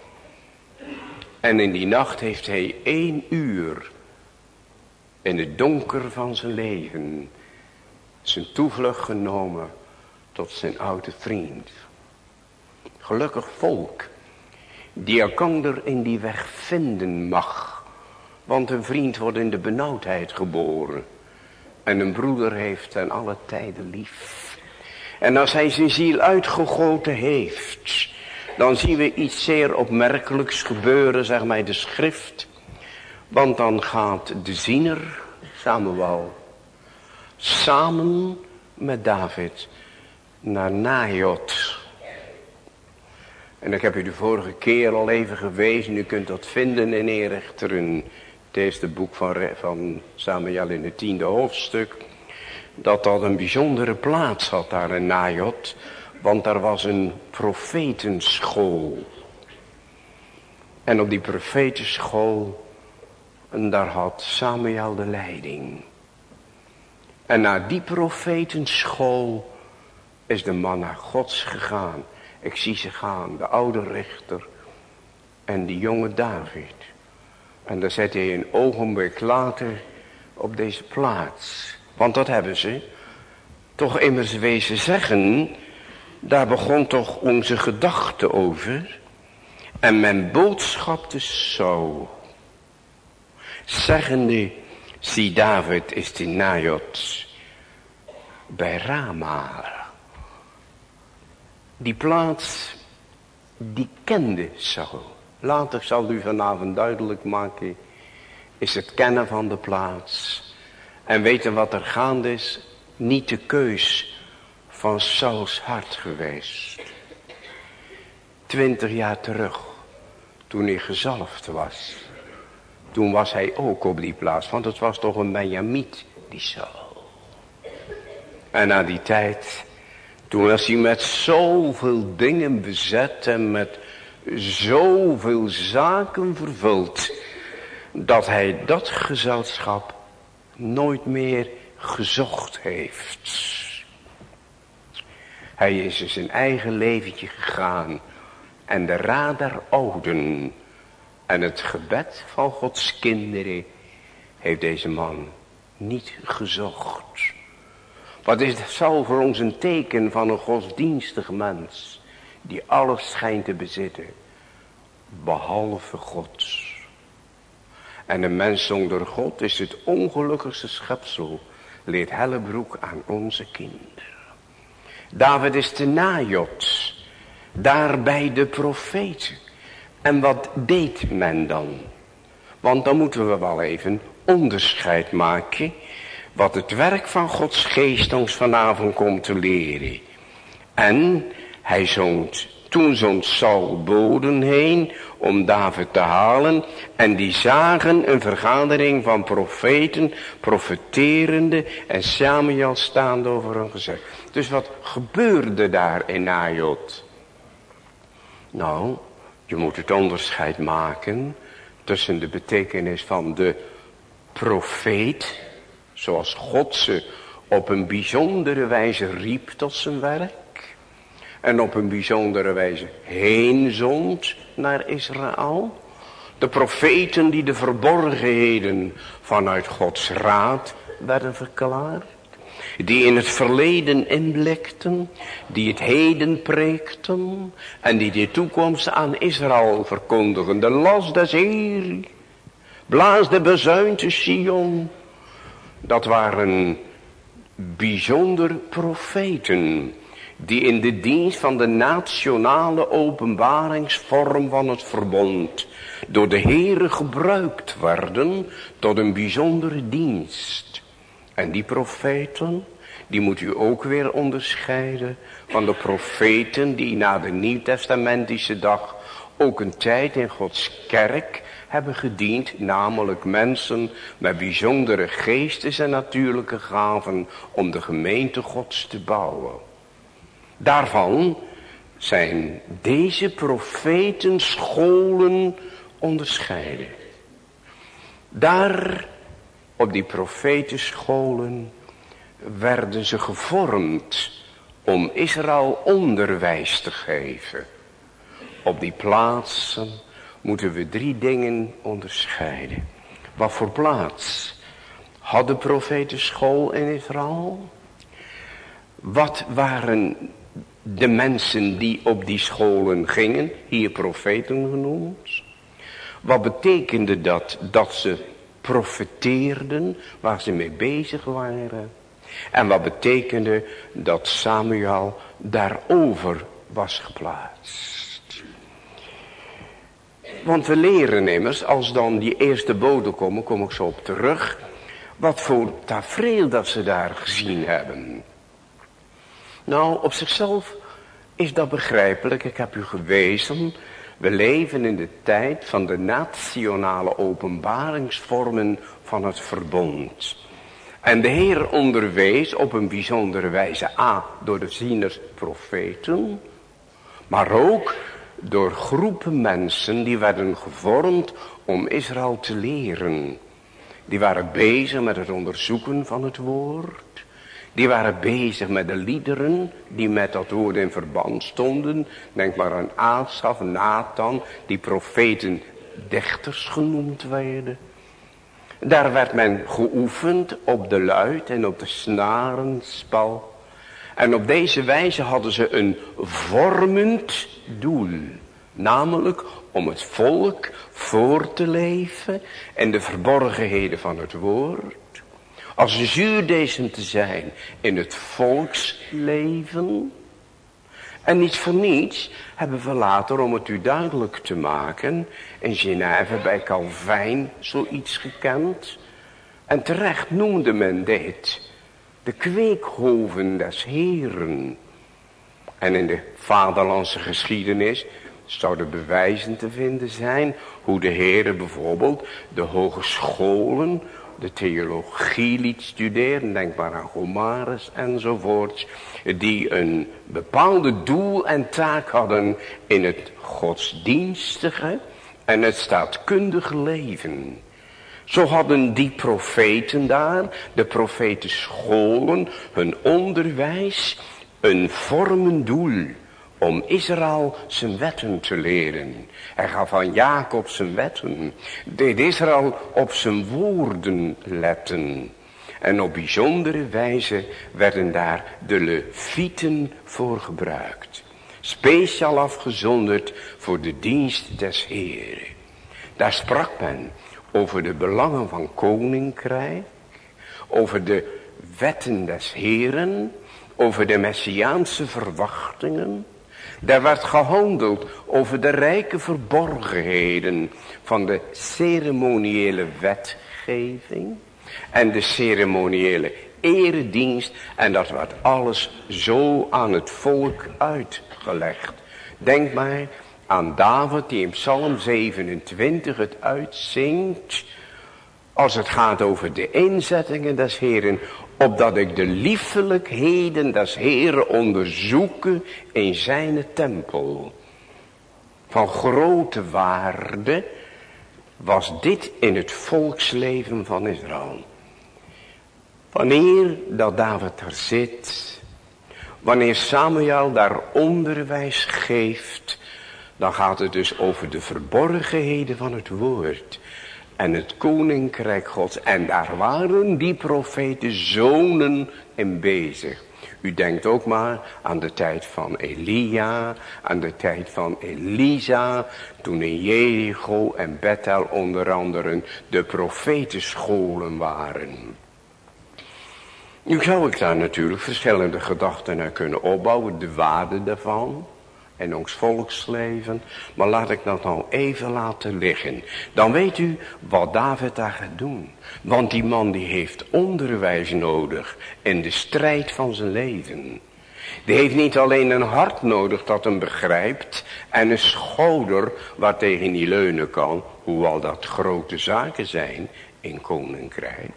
En in die nacht heeft hij één uur in het donker van zijn leven zijn toevlucht genomen tot zijn oude vriend. Gelukkig volk die elkander in die weg vinden mag. Want een vriend wordt in de benauwdheid geboren. En een broeder heeft ten alle tijden lief. En als hij zijn ziel uitgegoten heeft, dan zien we iets zeer opmerkelijks gebeuren, zeg maar de schrift. Want dan gaat de ziener, Samuel, samen met David naar Najot. En ik heb u de vorige keer al even gewezen, u kunt dat vinden in Erichteren. Het eerste boek van, van Samuel in het tiende hoofdstuk dat dat een bijzondere plaats had daar in Najot. Want daar was een profetenschool. En op die profetenschool, en daar had Samuel de leiding. En naar die profetenschool is de man naar Gods gegaan. Ik zie ze gaan, de oude richter en die jonge David. En daar zet hij een ogenblik later op deze plaats. Want dat hebben ze toch immers wezen zeggen. Daar begon toch onze gedachte over. En mijn boodschap dus zo. Zeggende, zie David is die Najot bij Rama. Die plaats, die kende Saul. Later zal u vanavond duidelijk maken, is het kennen van de plaats en weten wat er gaande is, niet de keus van Sauls hart geweest. Twintig jaar terug, toen hij gezalfd was. Toen was hij ook op die plaats, want het was toch een Benjamiet, die Saul. En na die tijd, toen was hij met zoveel dingen bezet en met zoveel zaken vervuld, dat hij dat gezelschap nooit meer gezocht heeft. Hij is in zijn eigen leventje gegaan. En de raad der en het gebed van Gods kinderen heeft deze man niet gezocht. Wat is dat zal voor ons een teken van een godsdienstig mens die alles schijnt te bezitten, behalve Gods. En een mens zonder God is het ongelukkigste schepsel, leert Hellebroek aan onze kinderen. David is de najot, daar bij de profeten. En wat deed men dan? Want dan moeten we wel even onderscheid maken, wat het werk van Gods geest ons vanavond komt te leren. En hij zoont toen zond Saul boden heen om David te halen. En die zagen een vergadering van profeten, profeterende en Samuel staande over hun gezegd. Dus wat gebeurde daar in Najot? Nou, Je moet het onderscheid maken tussen de betekenis van de profeet, zoals God ze op een bijzondere wijze riep tot zijn werk. En op een bijzondere wijze heen zond naar Israël. De profeten die de verborgenheden vanuit Gods raad werden verklaard. Die in het verleden inblikten, die het heden preekten en die de toekomst aan Israël verkondigen. De las des Heer, blaas de bezuin te Sion. Dat waren bijzonder profeten die in de dienst van de nationale openbaringsvorm van het verbond door de Heere gebruikt werden tot een bijzondere dienst. En die profeten, die moet u ook weer onderscheiden van de profeten die na de Nieuwtestamentische dag ook een tijd in Gods kerk hebben gediend, namelijk mensen met bijzondere geestes en natuurlijke gaven om de gemeente Gods te bouwen. Daarvan zijn deze profeten scholen onderscheiden. Daar op die profetenscholen werden ze gevormd om Israël onderwijs te geven. Op die plaatsen moeten we drie dingen onderscheiden. Wat voor plaats had de profetenschool in Israël? Wat waren de mensen die op die scholen gingen, hier profeten genoemd? Wat betekende dat? Dat ze profeteerden waar ze mee bezig waren. En wat betekende dat Samuel daarover was geplaatst. Want we leren immers, als dan die eerste boden komen, kom ik zo op terug. Wat voor tafereel dat ze daar gezien hebben. Nou, op zichzelf is dat begrijpelijk. Ik heb u gewezen we leven in de tijd van de nationale openbaringsvormen van het verbond. En de Heer onderwees op een bijzondere wijze A door de zieners profeten. Maar ook door groepen mensen die werden gevormd om Israël te leren. Die waren bezig met het onderzoeken van het woord. Die waren bezig met de liederen die met dat woord in verband stonden. Denk maar aan Asaf, Nathan, die profeten dichters genoemd werden. Daar werd men geoefend op de luid en op de snarenspal. En op deze wijze hadden ze een vormend doel. Namelijk om het volk voor te leven en de verborgenheden van het woord als zuurdesem te zijn in het volksleven. En niet voor niets hebben we later, om het u duidelijk te maken, in Genève bij Calvijn zoiets gekend. En terecht noemde men dit de kweekhoven des Heren. En in de vaderlandse geschiedenis zouden bewijzen te vinden zijn hoe de heren bijvoorbeeld de hogescholen de theologie liet studeren, denk maar aan Gomarus enzovoorts, die een bepaalde doel en taak hadden in het godsdienstige en het staatkundige leven. Zo hadden die profeten daar, de profetenscholen, hun onderwijs, een vormend doel om Israël zijn wetten te leren. Hij gaf van Jacob zijn wetten, deed Israël op zijn woorden letten. En op bijzondere wijze werden daar de levieten voor gebruikt. Speciaal afgezonderd voor de dienst des Heren. Daar sprak men over de belangen van koninkrijk, over de wetten des Heren, over de messiaanse verwachtingen, daar werd gehandeld over de rijke verborgenheden van de ceremoniële wetgeving en de ceremoniële eredienst. En dat werd alles zo aan het volk uitgelegd. Denk maar aan David die in Psalm 27 het uitzingt. Als het gaat over de inzettingen des Heren opdat ik de liefelijkheden des Heren onderzoeken in zijn tempel. van grote waarde was dit in het volksleven van Israël. Wanneer dat David er zit, wanneer Samuel daar onderwijs geeft, dan gaat het dus over de verborgenheden van het woord en het koninkrijk gods. En daar waren die profeten zonen in bezig. U denkt ook maar aan de tijd van Elia, aan de tijd van Elisa, toen in Jericho en Bethel onder andere de profetenscholen waren. Nu zou ik daar natuurlijk verschillende gedachten naar kunnen opbouwen, de waarde daarvan en ons volksleven. Maar laat ik dat nou even laten liggen. Dan weet u wat David daar gaat doen. Want die man die heeft onderwijs nodig in de strijd van zijn leven. Die heeft niet alleen een hart nodig dat hem begrijpt en een schouder waartegen hij leunen kan, hoewel dat grote zaken zijn in koninkrijk.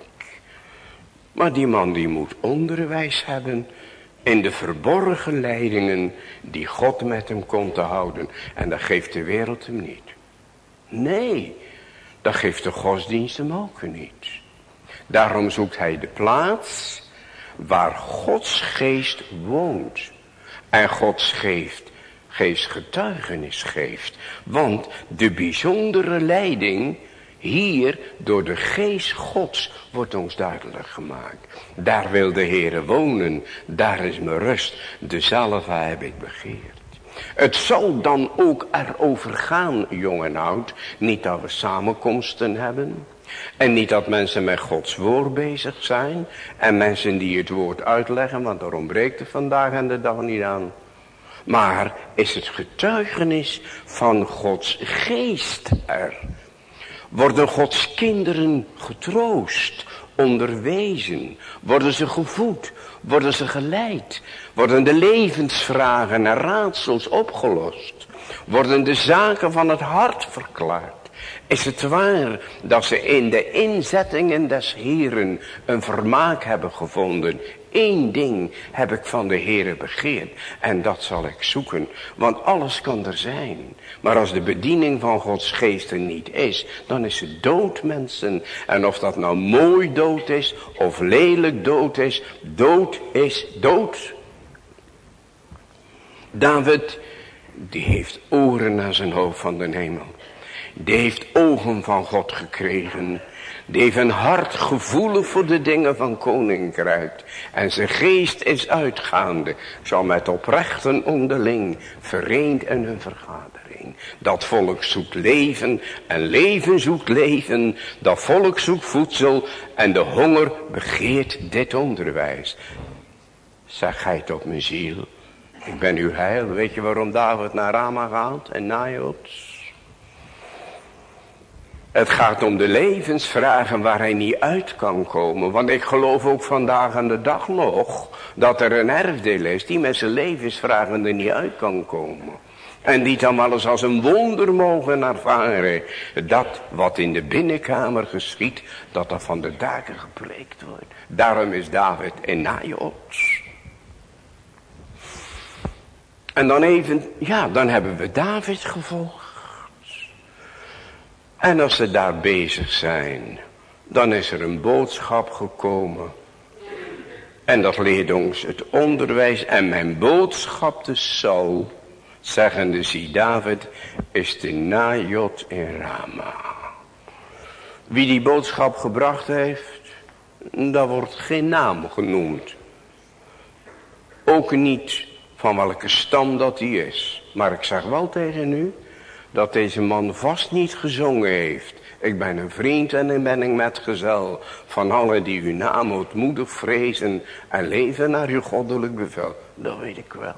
Maar die man die moet onderwijs hebben in de verborgen leidingen die God met hem kon te houden. En dat geeft de wereld hem niet. Nee, dat geeft de godsdienst hem ook niet. Daarom zoekt hij de plaats waar Gods geest woont. En Gods geest, geest getuigenis geeft. Want de bijzondere leiding hier door de geest gods wordt ons duidelijk gemaakt. Daar wil de Heere wonen, daar is mijn rust, dezelfde heb ik begeerd. Het zal dan ook erover gaan, jong en oud, niet dat we samenkomsten hebben. En niet dat mensen met Gods woord bezig zijn. En mensen die het woord uitleggen, want daar ontbreekt er vandaag en de dag niet aan. Maar is het getuigenis van Gods geest er. Worden Gods kinderen getroost, onderwezen, worden ze gevoed, worden ze geleid, worden de levensvragen en raadsels opgelost, worden de zaken van het hart verklaard. Is het waar dat ze in de inzettingen des Heren een vermaak hebben gevonden Eén ding heb ik van de Heere begeerd. En dat zal ik zoeken. Want alles kan er zijn. Maar als de bediening van Gods geest er niet is. Dan is het dood mensen. En of dat nou mooi dood is. Of lelijk dood is. Dood is dood. David. Die heeft oren naar zijn hoofd van de hemel. Die heeft ogen van God gekregen. Die heeft een hart gevoelig voor de dingen van koninkrijk. En zijn geest is uitgaande. Zal met oprechten onderling. Vereend in hun vergadering. Dat volk zoekt leven. En leven zoekt leven. Dat volk zoekt voedsel. En de honger begeert dit onderwijs. Zeg gij op mijn ziel. Ik ben uw heil. Weet je waarom David naar Rama gaat en Najot? Het gaat om de levensvragen waar hij niet uit kan komen. Want ik geloof ook vandaag aan de dag nog dat er een erfdeel is die met zijn levensvragen er niet uit kan komen. En die dan wel eens als een wonder mogen ervaren. Dat wat in de binnenkamer geschiet, dat dat van de daken gepreekt wordt. Daarom is David in Najot. En dan even, ja, dan hebben we David gevolgd. En als ze daar bezig zijn, dan is er een boodschap gekomen. En dat leert ons het onderwijs. En mijn boodschap de Saul, zeggende zie David, is de Najot in Rama. Wie die boodschap gebracht heeft, daar wordt geen naam genoemd. Ook niet van welke stam dat hij is. Maar ik zeg wel tegen u, dat deze man vast niet gezongen heeft. Ik ben een vriend en ik ben een metgezel van allen die uw naam ootmoedig vrezen en leven naar uw goddelijk bevel. Dat weet ik wel.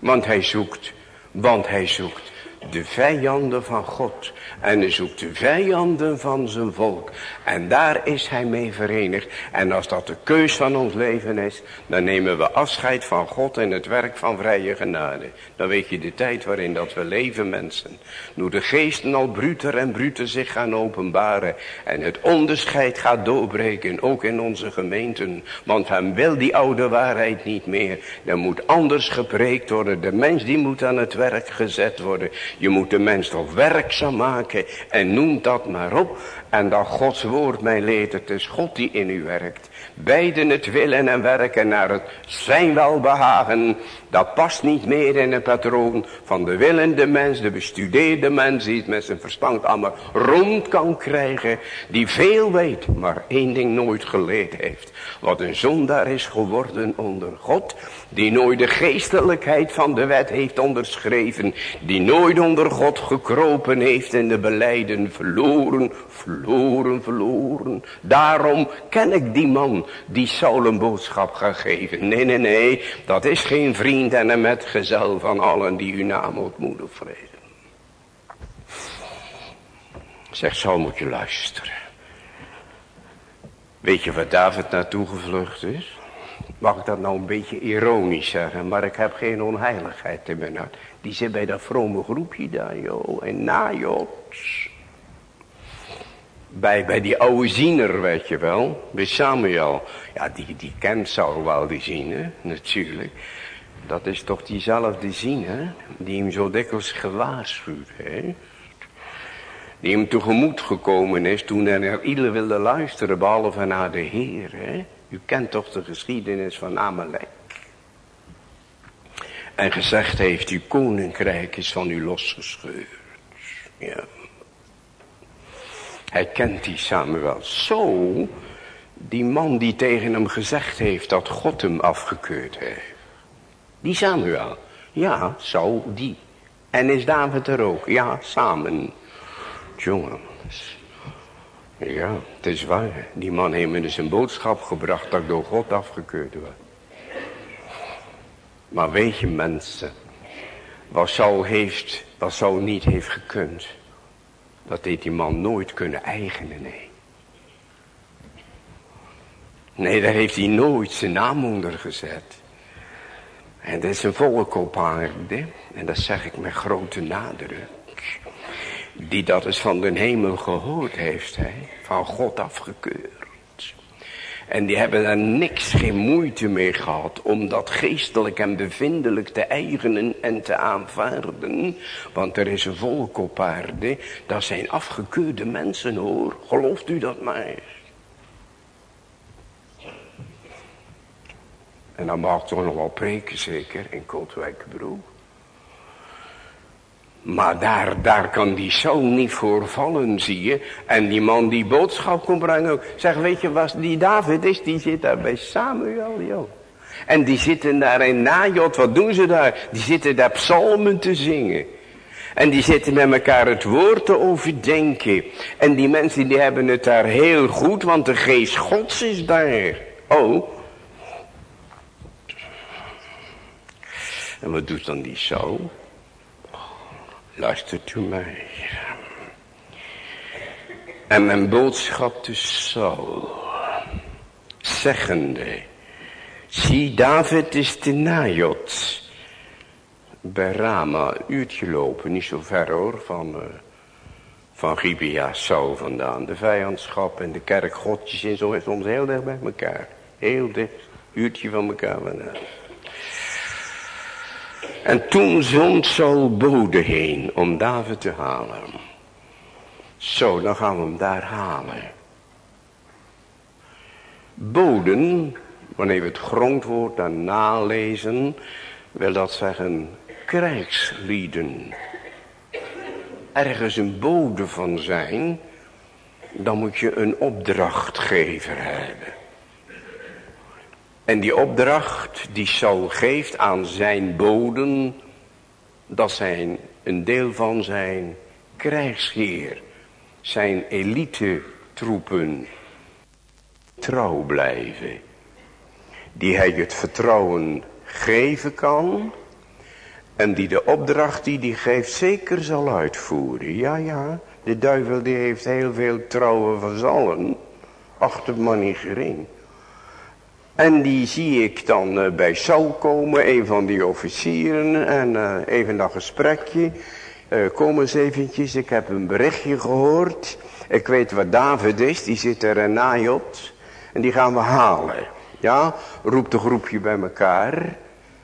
Want hij zoekt, want hij zoekt de vijanden van God. En hij zoekt de vijanden van zijn volk. En daar is hij mee verenigd. En als dat de keus van ons leven is, dan nemen we afscheid van God en het werk van vrije genade. Dan weet je de tijd waarin dat we leven mensen. Nu de geesten al bruter en bruter zich gaan openbaren. En het onderscheid gaat doorbreken, ook in onze gemeenten. Want hem wil die oude waarheid niet meer. Er moet anders gepreekt worden. De mens die moet aan het werk gezet worden. Je moet de mens toch werkzaam maken en noem dat maar op. En dat Gods woord mij leert, het is God die in u werkt. Beiden het willen en werken naar het zijn welbehagen. Dat past niet meer in het patroon van de willende mens, de bestudeerde mens die het met zijn verstand allemaal rond kan krijgen. Die veel weet, maar één ding nooit geleerd heeft. Wat een zondaar is geworden onder God. Die nooit de geestelijkheid van de wet heeft onderschreven. Die nooit onder God gekropen heeft en de beleiden verloren, verloren, verloren. Daarom ken ik die man die Saul een boodschap gaat geven. Nee, nee, nee, dat is geen vriend en een metgezel van allen die uw naam ontmoeten vreden. Zeg, Saul moet je luisteren. Weet je waar David naartoe gevlucht is? Mag ik dat nou een beetje ironisch zeggen, maar ik heb geen onheiligheid in mijn hart. Die zit bij dat vrome groepje daar, joh, en najots. Bij, bij die oude ziener, weet je wel, bij Samuel. Ja, die, die kent Saul wel, die ziener, natuurlijk. Dat is toch diezelfde ziener, die hem zo dikwijls gewaarschuwd heeft die hem tegemoet gekomen is toen hij naar ieder wilde luisteren, behalve naar de Heer. Hè? U kent toch de geschiedenis van Amalek. En gezegd heeft, uw koninkrijk is van u losgescheurd. Ja. Hij kent die Samuel zo, die man die tegen hem gezegd heeft dat God hem afgekeurd heeft. Die Samuel, ja, zo, die. En is David er ook? Ja, samen. Jongen, ja, het is waar. Die man heeft me dus een boodschap gebracht dat ik door God afgekeurd werd. Maar weet je mensen, wat zo heeft, wat zo niet heeft gekund, dat heeft die man nooit kunnen eigenen, nee. Nee, daar heeft hij nooit zijn naam onder gezet. En dat is een volk op aarde, en dat zeg ik met grote nadruk die dat eens van de hemel gehoord heeft, hè, van God afgekeurd. En die hebben daar niks, geen moeite mee gehad om dat geestelijk en bevindelijk te eigenen en te aanvaarden. Want er is een volk op aarde, dat zijn afgekeurde mensen hoor, gelooft u dat maar. En dan mag toch nog wel preken zeker in Kootwijkbroek. Maar daar, daar kan die zoon niet voor vallen, zie je. En die man die boodschap komt brengen, zeg, weet je wat die David is? Die zit daar bij Samuel, joh. En die zitten daar in Najot, wat doen ze daar? Die zitten daar psalmen te zingen. En die zitten met elkaar het woord te overdenken. En die mensen die hebben het daar heel goed, want de geest gods is daar. Oh. En wat doet dan die zoon? Luistert u mij. En mijn boodschap dus Saul. Zeggende. Zie David is de Najot. Bij Rama, een uurtje lopen, niet zo ver hoor, van, uh, van Gibea Saul vandaan. De vijandschap en de kerkgodjes en zo is soms heel dicht bij elkaar. Heel dicht, uurtje van elkaar vandaan. En toen zond Saul bode heen om David te halen. Zo, dan gaan we hem daar halen. Boden, wanneer we het grondwoord dan nalezen, wil dat zeggen krijgslieden. Ergens een bode van zijn, dan moet je een opdrachtgever hebben. En die opdracht die Saul geeft aan zijn boden, dat zijn een deel van zijn krijgsheer, zijn elite troepen, trouw blijven. Die hij het vertrouwen geven kan en die de opdracht die hij geeft zeker zal uitvoeren. Ja, ja, de duivel die heeft heel veel trouwe vazallen, achter maar niet gering. En die zie ik dan uh, bij Saul komen, een van die officieren. En uh, even dat gesprekje. Uh, kom eens eventjes, ik heb een berichtje gehoord. Ik weet waar David is, die zit er in Najot. En die gaan we halen. Ja, roept een groepje bij elkaar.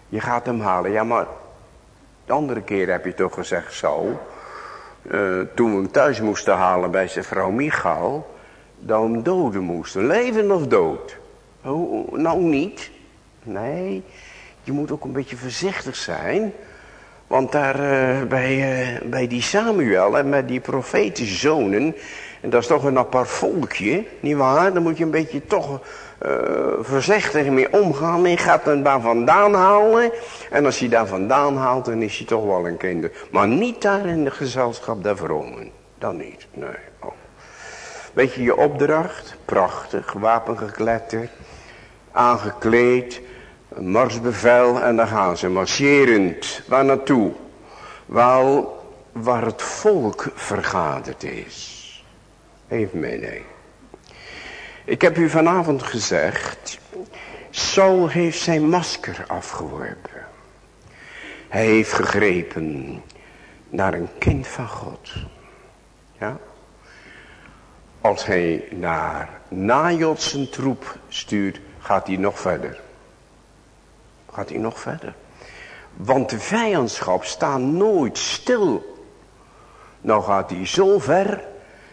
Je gaat hem halen. Ja, maar De andere keer heb je toch gezegd zo. Toen we hem thuis moesten halen bij zijn vrouw Michael. Dat we hem doden moesten. Leven of dood? Nou niet. Nee, je moet ook een beetje voorzichtig zijn. Want daar uh, bij, uh, bij die Samuel en met die profetenzonen. En dat is toch een apart volkje, nietwaar? Dan moet je een beetje toch uh, voorzichtig mee omgaan. Je gaat hem daar vandaan halen. En als je daar vandaan haalt, dan is hij toch wel een kinder. Maar niet daar in de gezelschap der vromen. Dan niet, nee. Oh. Weet je je opdracht? Prachtig, wapengekletterd, aangekleed, marsbevel en dan gaan ze marcherend. Waar naartoe? Wel, waar het volk vergaderd is. Even meenemen. Ik heb u vanavond gezegd, Saul heeft zijn masker afgeworpen. Hij heeft gegrepen naar een kind van God. Ja? Als hij naar Najot zijn troep stuurt, gaat hij nog verder. Gaat hij nog verder. Want de vijandschap staat nooit stil. Nou gaat hij zo ver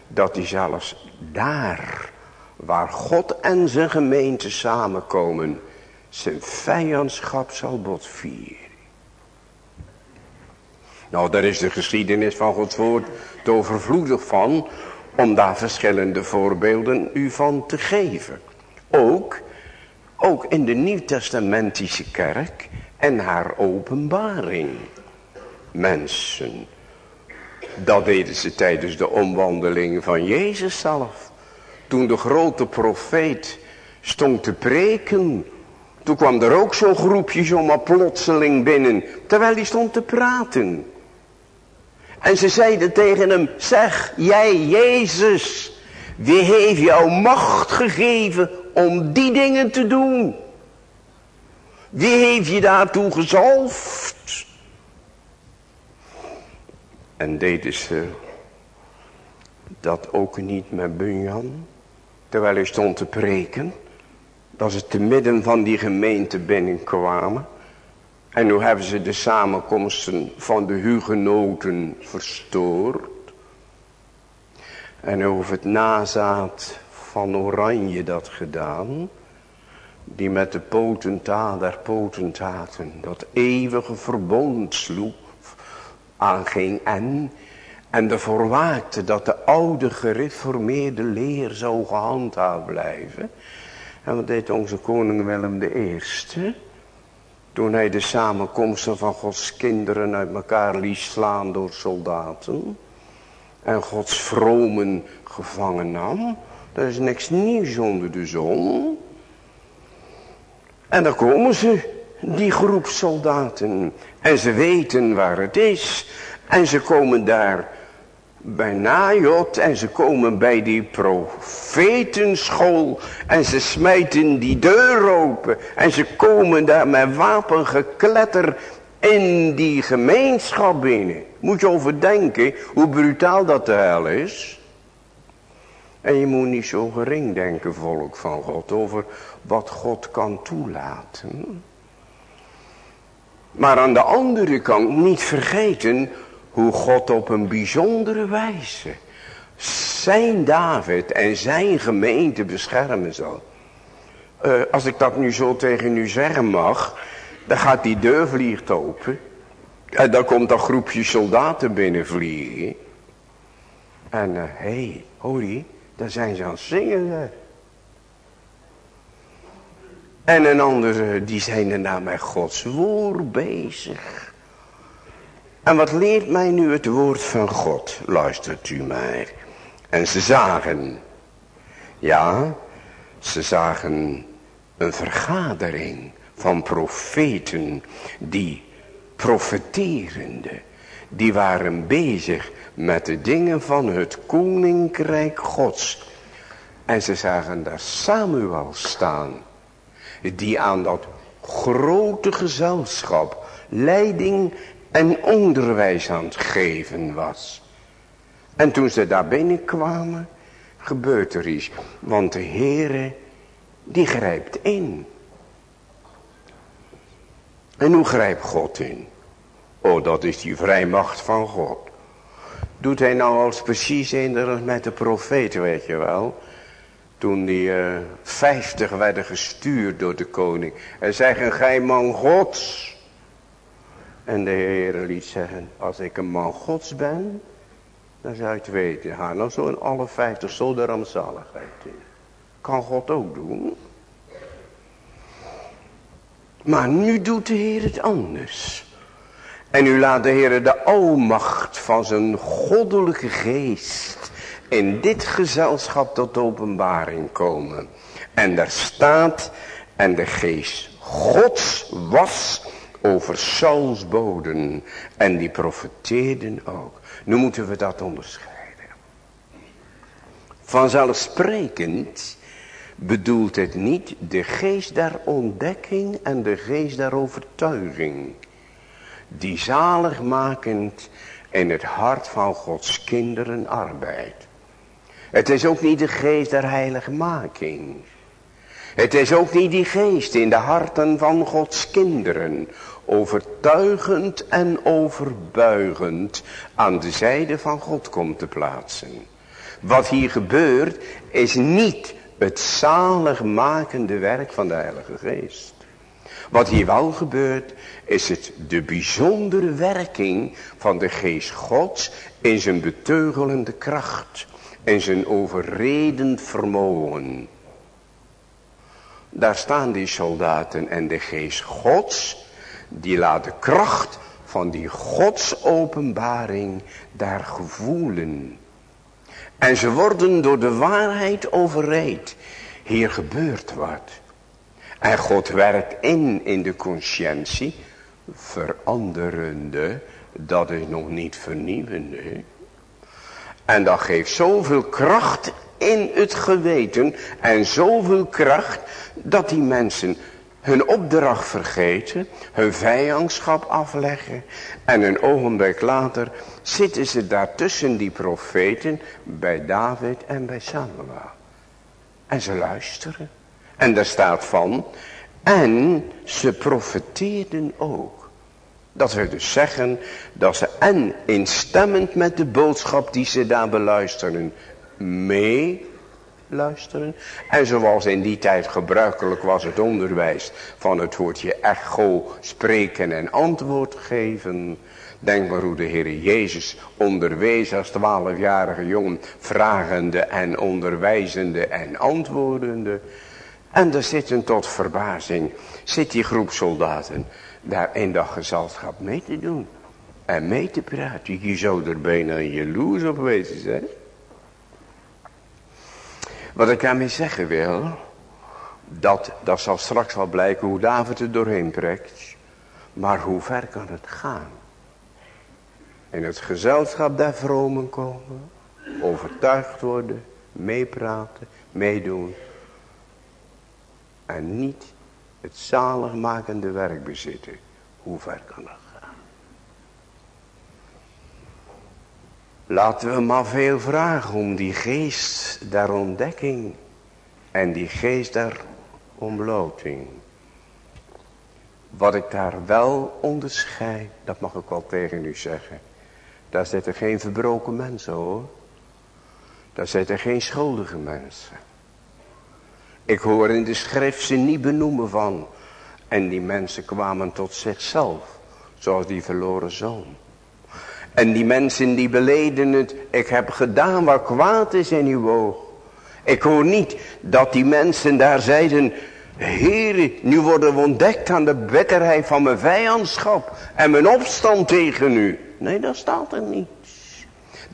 dat hij zelfs daar waar God en zijn gemeente samenkomen, zijn vijandschap zal botvieren. Nou, daar is de geschiedenis van Gods woord te overvloedig van, om daar verschillende voorbeelden u van te geven. Ook, ook in de Nieuwtestamentische kerk en haar openbaring. Mensen, dat deden ze tijdens de omwandeling van Jezus zelf. Toen de grote profeet stond te preken. Toen kwam er ook zo'n groepje zomaar plotseling binnen. Terwijl hij stond te praten. En ze zeiden tegen hem. Zeg jij Jezus. Wie heeft jou macht gegeven om die dingen te doen? Wie heeft je daartoe gezalfd? En deden ze dat ook niet met Bunyan? terwijl hij stond te preken, dat ze te midden van die gemeente binnenkwamen. En nu hebben ze de samenkomsten van de hugenoten verstoord. En over het nazaat van Oranje dat gedaan. Die met de potentaat der potentaten dat eeuwige verbond sloeg, aanging en en ervoor waakte dat de oude gereformeerde leer zou gehandhaafd blijven. En wat deed onze koning Willem I? Toen hij de samenkomsten van Gods kinderen uit elkaar liet slaan door soldaten. En Gods vromen gevangen nam. Dat is niks nieuws onder de zon. En dan komen ze, die groep soldaten. En ze weten waar het is. En ze komen daar bij Najot en ze komen bij die profetenschool en ze smijten die deur open en ze komen daar met wapengekletter in die gemeenschap binnen. Moet je overdenken hoe brutaal dat de hel is. En je moet niet zo gering denken, volk van God, over wat God kan toelaten. Maar aan de andere kant niet vergeten hoe God op een bijzondere wijze zijn David en zijn gemeente beschermen zal. Uh, als ik dat nu zo tegen u zeggen mag, dan gaat die deur vliegt open. En dan komt dat groepje soldaten binnenvliegen. En hé, uh, hey, hoor je, daar zijn ze aan het zingen. En een andere, die zijn er nou met Gods woord bezig. En wat leert mij nu het woord van God? Luistert u maar. En ze zagen, ja, ze zagen een vergadering van profeten die profeterende, die waren bezig met de dingen van het koninkrijk gods. En ze zagen daar Samuel staan, die aan dat grote gezelschap leiding en onderwijs aan het geven was. En toen ze daar binnenkwamen, gebeurt er iets. Want de Heere, die grijpt in. En hoe grijpt God in? Oh, dat is die vrijmacht van God. Doet hij nou als precies eender met de profeten, weet je wel. Toen die uh, vijftig werden gestuurd door de koning. En zeggen, gij man gods. En de Heer liet zeggen, als ik een man gods ben, dan zou je het weten. Ga nou zo in alle vijftig zo de rampzaligheid. Kan God ook doen. Maar nu doet de Heer het anders. En nu laat de Heer de almacht van zijn goddelijke geest in dit gezelschap tot openbaring komen. En daar staat, en de geest Gods was over Sauls boden. En die profeteerden ook. Nu moeten we dat onderscheiden. Vanzelfsprekend bedoelt het niet de geest der ontdekking en de geest der overtuiging. Die zaligmakend in het hart van Gods kinderen arbeidt. Het is ook niet de geest der heiligmaking. Het is ook niet die geest in de harten van Gods kinderen. Overtuigend en overbuigend aan de zijde van God komt te plaatsen. Wat hier gebeurt is niet het zaligmakende werk van de Heilige Geest. Wat hier wel gebeurt is het de bijzondere werking van de Geest Gods in zijn beteugelende kracht. In zijn overredend vermogen. Daar staan die soldaten en de Geest Gods. Die laat de kracht van die Gods openbaring daar gevoelen. En ze worden door de waarheid overreed. Hier gebeurt wat. En God werkt in in de conscientie. Veranderende. Dat is nog niet vernieuwende. En dat geeft zoveel kracht in het geweten. En zoveel kracht dat die mensen hun opdracht vergeten. Hun vijandschap afleggen. En een ogenblik later zitten ze daar tussen die profeten. Bij David en bij Samuel. En ze luisteren. En daar staat van. En ze profeteerden ook. Dat wil dus zeggen dat ze en instemmend met de boodschap die ze daar beluisteren. Mee luisteren. En zoals in die tijd gebruikelijk was het onderwijs van het woordje echo, spreken en antwoord geven. Denk maar hoe de Heer Jezus onderwees als twaalfjarige jongen, vragende en onderwijzende en antwoordende. En er zitten tot verbazing, zit die groep soldaten daar in dat gezelschap mee te doen. En mee te praten. Je zou er bijna jaloers op wezen zijn. Wat ik daarmee zeggen wil. Dat, dat zal straks wel blijken hoe David er doorheen trekt. Maar hoe ver kan het gaan? In het gezelschap der vromen komen. Overtuigd worden. Meepraten. Meedoen. En niet het zaligmakende werk bezitten. Hoe ver kan dat gaan? Laten we maar veel vragen om die geest der ontdekking. En die geest der ontbloting. Wat ik daar wel onderscheid, dat mag ik wel tegen u zeggen. Daar zitten geen verbroken mensen hoor. Daar zitten geen schuldige mensen. Ik hoor in de schrift ze niet benoemen van. En die mensen kwamen tot zichzelf. Zoals die verloren zoon. En die mensen die beleden het. Ik heb gedaan wat kwaad is in uw oog. Ik hoor niet dat die mensen daar zeiden. Heere, nu worden we ontdekt aan de bitterheid van mijn vijandschap. En mijn opstand tegen u. Nee, dat staat er niet.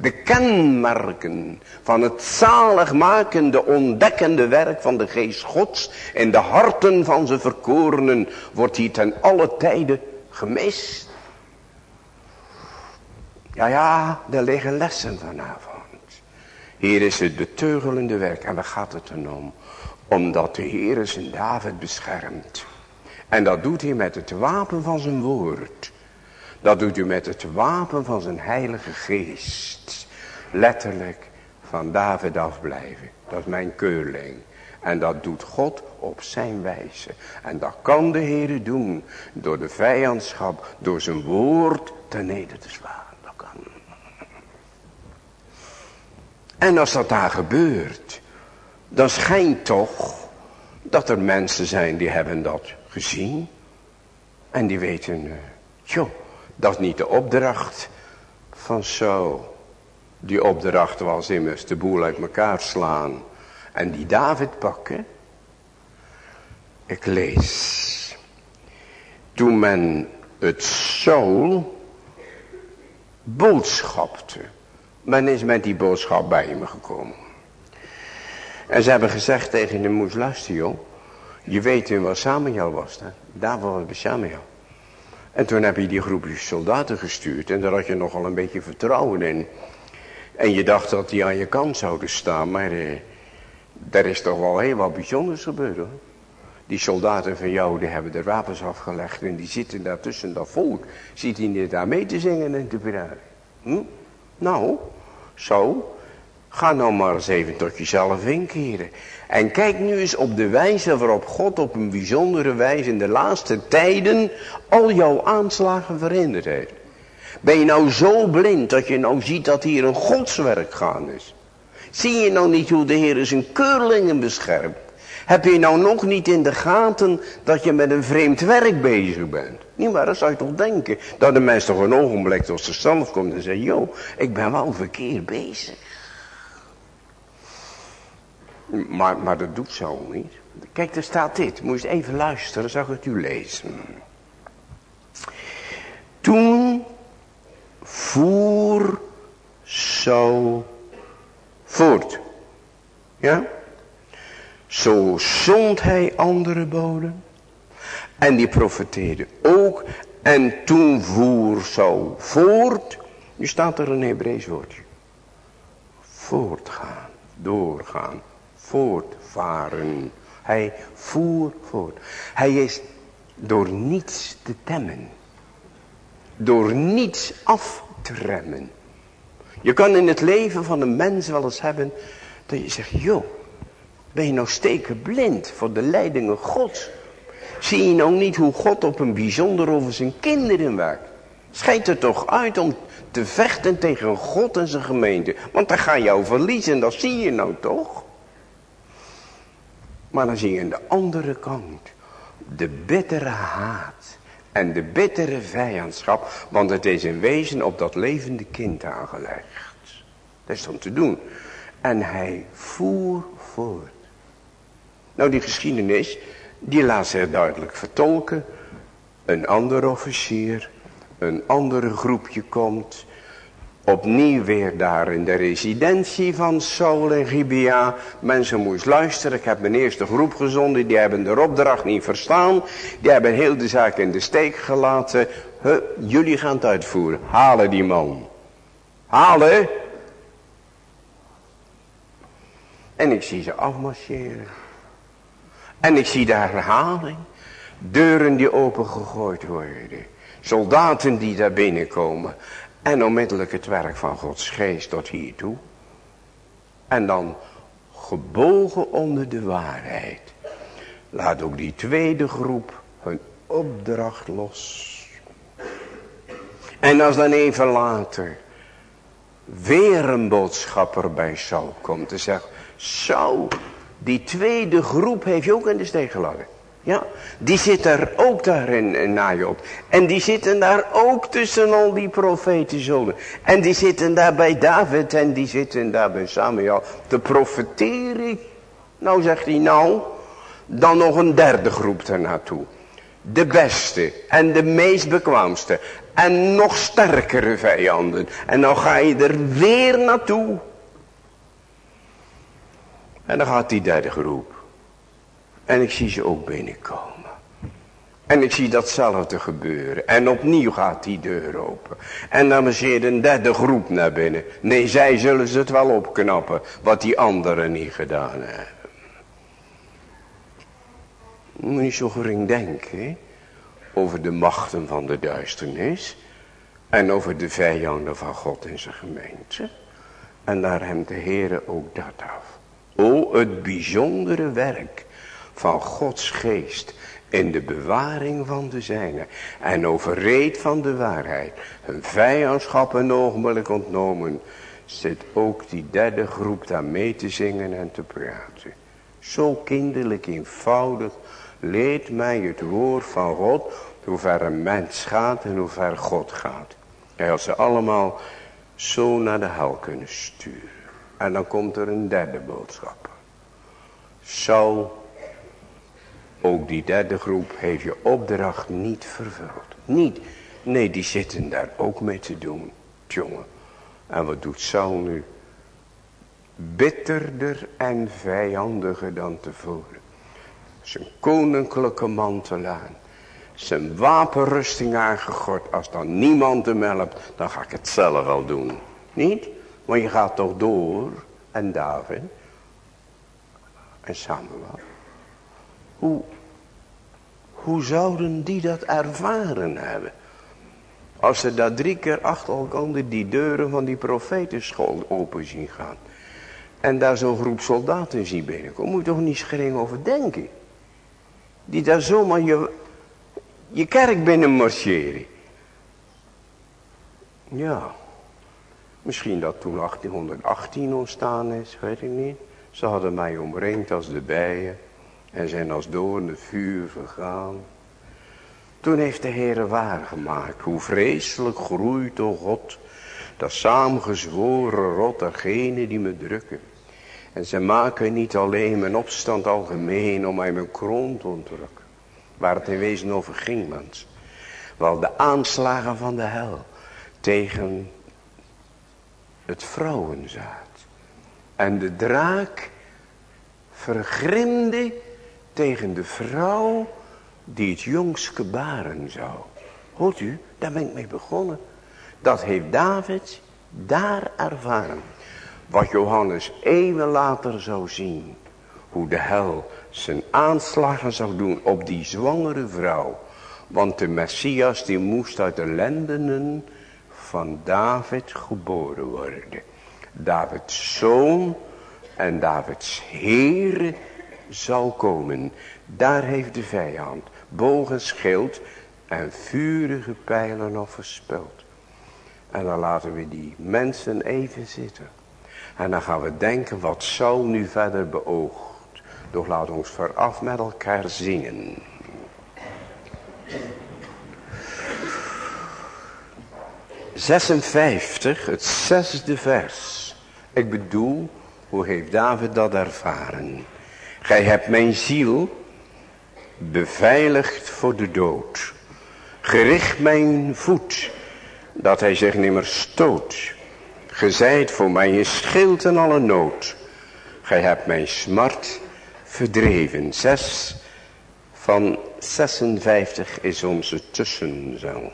De kenmerken van het zaligmakende, ontdekkende werk van de geest gods. In de harten van zijn verkorenen wordt hier ten alle tijden gemist. Ja, ja, er liggen lessen vanavond. Hier is het beteugelende werk. En waar gaat het dan om? Omdat de Heer zijn David beschermt. En dat doet hij met het wapen van zijn woord. Dat doet u met het wapen van zijn heilige geest. Letterlijk van David afblijven. Dat is mijn keurling. En dat doet God op zijn wijze. En dat kan de Heer doen door de vijandschap, door zijn woord ten neder te slaan. Dat kan. En als dat daar gebeurt, dan schijnt toch dat er mensen zijn die hebben dat gezien. En die weten, joh, dat niet de opdracht van zo. Die opdracht was immers de boel uit elkaar slaan. En die David pakken. Ik lees. Toen men het Saul boodschapte. Men is met die boodschap bij me gekomen. En ze hebben gezegd tegen de moes, luister joh. Je weet in wat Samuel was. Hè? Daar was bij Samuel. En toen heb je die groepje soldaten gestuurd. En daar had je nogal een beetje vertrouwen in. En je dacht dat die aan je kant zouden staan. Maar eh, er is toch wel heel wat bijzonders gebeurd hoor. Die soldaten van jou die hebben de wapens afgelegd. En die zitten daar tussen dat volk. Ziet hij daar mee te zingen en te praten. Hm? Nou, zo. Ga nou maar eens even tot jezelf inkeren. En kijk nu eens op de wijze waarop God op een bijzondere wijze in de laatste tijden al jouw aanslagen verhinderd heeft. Ben je nou zo blind dat je nou ziet dat hier een godswerk gaan is? Zie je nou niet hoe de Heer zijn keurlingen beschermt? Heb je nou nog niet in de gaten dat je met een vreemd werk bezig bent? Niet waar, dat zou je toch denken. Dat de mens toch een ogenblik tot zichzelf komt en zegt, joh, ik ben wel verkeerd bezig. Maar, maar dat doet zo niet. Kijk, er staat dit. Moet eens even luisteren, zag het u lezen. Toen voer zo voort. Ja? Zo zond hij andere boden. En die profeteerde ook. En toen voer zo voort. Nu staat er een Hebreeuws woordje. Voortgaan. Doorgaan voortvaren. Hij voer voort. Hij is door niets te temmen. Door niets af te remmen. Je kan in het leven van een mens wel eens hebben dat je zegt, joh, ben je nou steken blind voor de leidingen gods? Zie je nou niet hoe God op een bijzonder over zijn kinderen werkt? Schijnt er toch uit om te vechten tegen God en zijn gemeente. Want dan ga jou verliezen, dat zie je nou toch? Maar dan zie je aan de andere kant de bittere haat en de bittere vijandschap. Want het is in wezen op dat levende kind aangelegd. Dat is om te doen. En hij voer voort. Nou die geschiedenis, die laat zich duidelijk vertolken. Een ander officier, een andere groepje komt opnieuw weer daar in de residentie van Saul en Gibea. Mensen moesten luisteren. Ik heb mijn eerste groep gezonden. Die hebben de opdracht niet verstaan. Die hebben heel de zaak in de steek gelaten. jullie gaan het uitvoeren. Halen die man. Halen. En ik zie ze afmarcheren. En ik zie daar herhaling. Deuren die opengegooid worden. Soldaten die daar binnenkomen. En onmiddellijk het werk van Gods geest tot hiertoe. En dan gebogen onder de waarheid. Laat ook die tweede groep hun opdracht los. En als dan even later weer een boodschapper bij Saul komt te zeggen. Saul, die tweede groep heeft je ook in de steek gelaten. Ja, die zit er ook daar in, in Najot. En die zitten daar ook tussen al die profetenzonen. En die zitten daar bij David en die zitten daar bij Samuel. Te profeteren. Nou zegt hij nou, dan nog een derde groep ernaartoe. De beste en de meest bekwaamste. En nog sterkere vijanden. En dan ga je er weer naartoe. En dan gaat die derde groep. En ik zie ze ook binnenkomen. En ik zie datzelfde gebeuren. En opnieuw gaat die deur open. En dan zit een derde groep naar binnen. Nee, zij zullen ze het wel opknappen. Wat die anderen niet gedaan hebben. Moet niet zo gering denken. Over de machten van de duisternis. En over de vijanden van God in zijn gemeente. En daar hem de Heere ook dat af. O, het bijzondere werk van Gods geest in de bewaring van de zijne en overreed van de waarheid, hun vijandschap een ogenblik ontnomen, zit ook die derde groep daar mee te zingen en te praten. Zo kinderlijk eenvoudig leert mij het woord van God, hoe ver een mens gaat en hoe ver God gaat. En als ze allemaal zo naar de hel kunnen sturen. En dan komt er een derde boodschap. Zo ook die derde groep heeft je opdracht niet vervuld. Niet. Nee, die zitten daar ook mee te doen. Jongen. En wat doet Saul nu? Bitterder en vijandiger dan tevoren. Zijn koninklijke mantel aan. Zijn wapenrusting aangegord. Als dan niemand hem helpt, dan ga ik het zelf wel doen. Niet? Want je gaat toch door. En David. En Samuel. Hoe, hoe zouden die dat ervaren hebben? Als ze daar drie keer achter elkaar die deuren van die profetenschool open zien gaan. En daar zo'n groep soldaten zien binnenkomen. Moet je toch niet streng over denken. Die daar zomaar je, je kerk binnen marcheren. Ja. Misschien dat toen 1818 ontstaan is, weet ik niet. Ze hadden mij omringd als de bijen. En zijn als door vuur vergaan. Toen heeft de Heere waargemaakt hoe vreselijk groeit, o God, dat saamgezworen rot dergene die me drukken. En ze maken niet alleen mijn opstand algemeen om mij mijn kroon te ontrukken. Waar het in wezen over ging. Wel de aanslagen van de hel tegen het vrouwenzaad. En de draak vergrimde tegen de vrouw die het jongste baren zou. Hoort u, daar ben ik mee begonnen. Dat heeft David daar ervaren. Wat Johannes eeuwen later zou zien. Hoe de hel zijn aanslagen zou doen op die zwangere vrouw. Want de Messias die moest uit de lendenen van David geboren worden. Davids zoon en Davids Heer zal komen. Daar heeft de vijand bogen, schild en vurige pijlen nog verspild. En dan laten we die mensen even zitten. En dan gaan we denken wat Saul nu verder beoogt. Doch laat ons vooraf met elkaar zingen. Zesenvijftig, het zesde vers. Ik bedoel, hoe heeft David dat ervaren? Gij hebt mijn ziel beveiligd voor de dood. Gericht mijn voet, dat hij zich nimmer stoot. Gezeid voor mij een schild en alle nood. Gij hebt mijn smart verdreven. Zes van 56 is onze tussenzoon.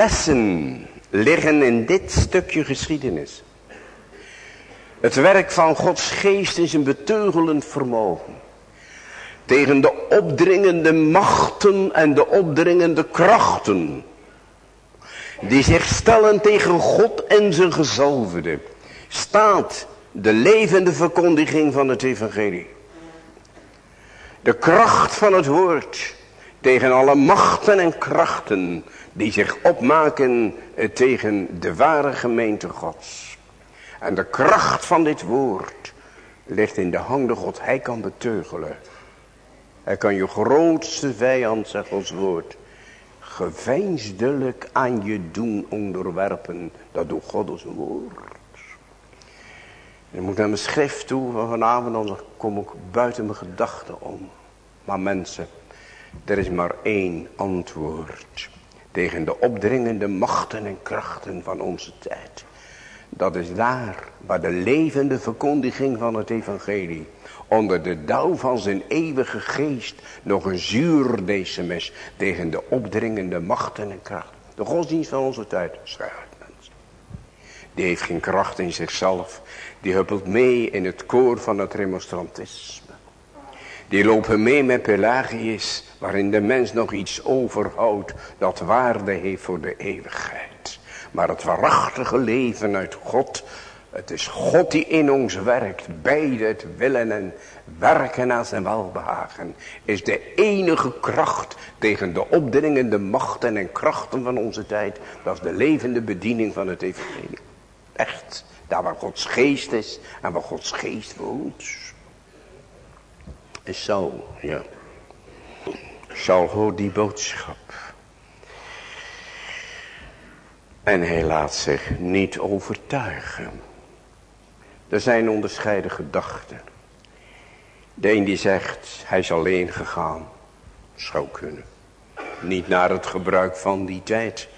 Lessen liggen in dit stukje geschiedenis. Het werk van Gods geest is een beteugelend vermogen. Tegen de opdringende machten en de opdringende krachten. Die zich stellen tegen God en zijn gezalverde. Staat de levende verkondiging van het evangelie. De kracht van het woord tegen alle machten en krachten die zich opmaken eh, tegen de ware gemeente gods. En de kracht van dit woord ligt in de handen God. Hij kan beteugelen. Hij kan je grootste vijand, zegt ons woord, geveinsdelijk aan je doen onderwerpen. Dat doet God als woord. Je moet naar mijn schrift toe van vanavond, anders kom ik buiten mijn gedachten om. Maar mensen, er is maar één antwoord tegen de opdringende machten en krachten van onze tijd. Dat is daar waar de levende verkondiging van het evangelie onder de dauw van zijn eeuwige geest nog een zuurdesem is tegen de opdringende machten en krachten. De godsdienst van onze tijd mensen. Die heeft geen kracht in zichzelf. Die huppelt mee in het koor van het remonstrantisme. Die lopen mee met Pelagius, waarin de mens nog iets overhoudt dat waarde heeft voor de eeuwigheid. Maar het waarachtige leven uit God, het is God die in ons werkt, beide het willen en werken naar zijn welbehagen, is de enige kracht tegen de opdringende machten en krachten van onze tijd. Dat is de levende bediening van het evangelie. Echt, daar waar Gods geest is en waar Gods geest woont. Saul, ja. Saul hoort die boodschap. En hij laat zich niet overtuigen. Er zijn onderscheiden gedachten. De die zegt, hij is alleen gegaan. Zou kunnen. Niet naar het gebruik van die tijd.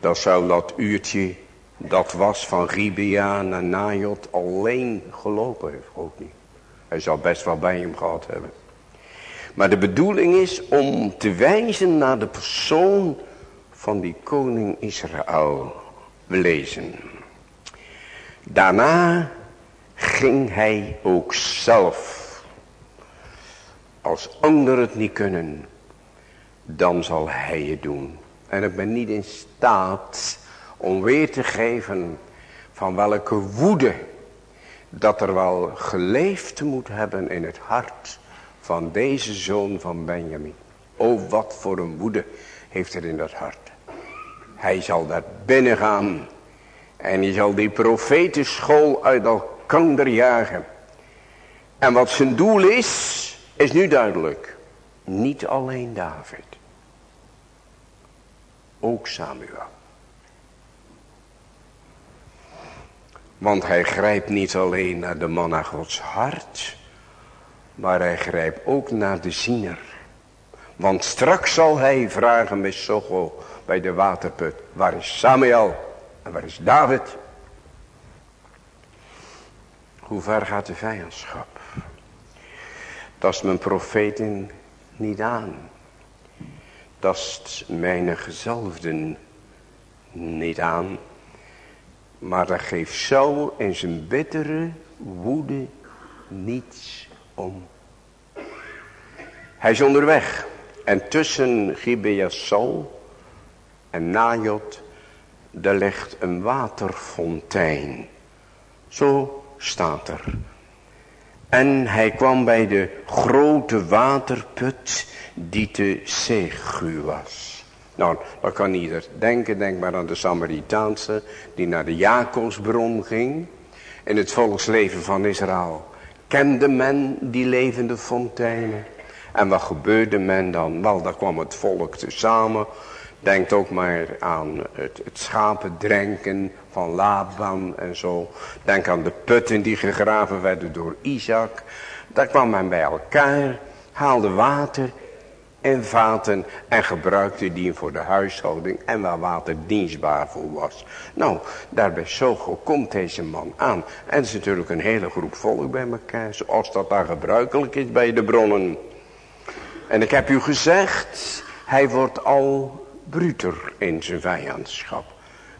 Dat zou dat uurtje, dat was van Gibea naar Najot alleen gelopen heeft. Ook niet. Hij zal best wel bij hem gehad hebben. Maar de bedoeling is om te wijzen naar de persoon van die koning Israël. We lezen. Daarna ging hij ook zelf. Als anderen het niet kunnen, dan zal hij het doen. En ik ben niet in staat om weer te geven van welke woede dat er wel geleefd moet hebben in het hart van deze zoon van Benjamin. O wat voor een woede heeft er in dat hart. Hij zal daar binnen gaan. En hij zal die profetenschool uit elkander jagen. En wat zijn doel is, is nu duidelijk. Niet alleen David. Ook Samuel. Want hij grijpt niet alleen naar de man naar Gods hart. Maar hij grijpt ook naar de ziener. Want straks zal hij vragen met Socho bij de waterput. Waar is Samuel? En waar is David? Hoe ver gaat de vijandschap? Is mijn profeten niet aan. Is mijn gezalfden niet aan. Maar daar geeft Saul in zijn bittere woede niets om. Hij is onderweg. En tussen Saul en Najot, daar ligt een waterfontein. Zo staat er. En hij kwam bij de grote waterput die te Segu was. Nou, dat kan ieder denken. Denk maar aan de Samaritaanse die naar de Jacobsbron ging. In het volksleven van Israël kende men die levende fonteinen. En wat gebeurde men dan? Wel, daar kwam het volk tezamen. Denk ook maar aan het, het schapendrenken van Laban en zo. Denk aan de putten die gegraven werden door Isaac. Daar kwam men bij elkaar, haalde water en vaten en gebruikte die voor de huishouding en waar water dienstbaar voor was. Nou, daar bij Sogo komt deze man aan. En is natuurlijk een hele groep volk bij elkaar, zoals dat daar gebruikelijk is bij de bronnen. En ik heb u gezegd, hij wordt al bruter in zijn vijandschap.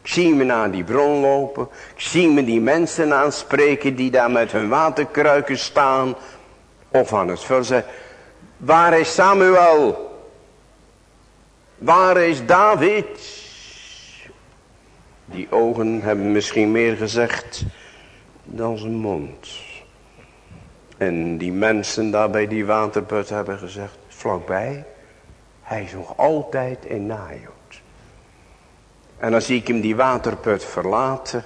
Ik zie me naar die bron lopen. Ik zie me die mensen aanspreken die daar met hun waterkruiken staan. Of aan het verzen. Waar is Samuel? Waar is David? Die ogen hebben misschien meer gezegd dan zijn mond. En die mensen daar bij die waterput hebben gezegd, vlakbij, hij is nog altijd in Najot. En dan zie ik hem die waterput verlaten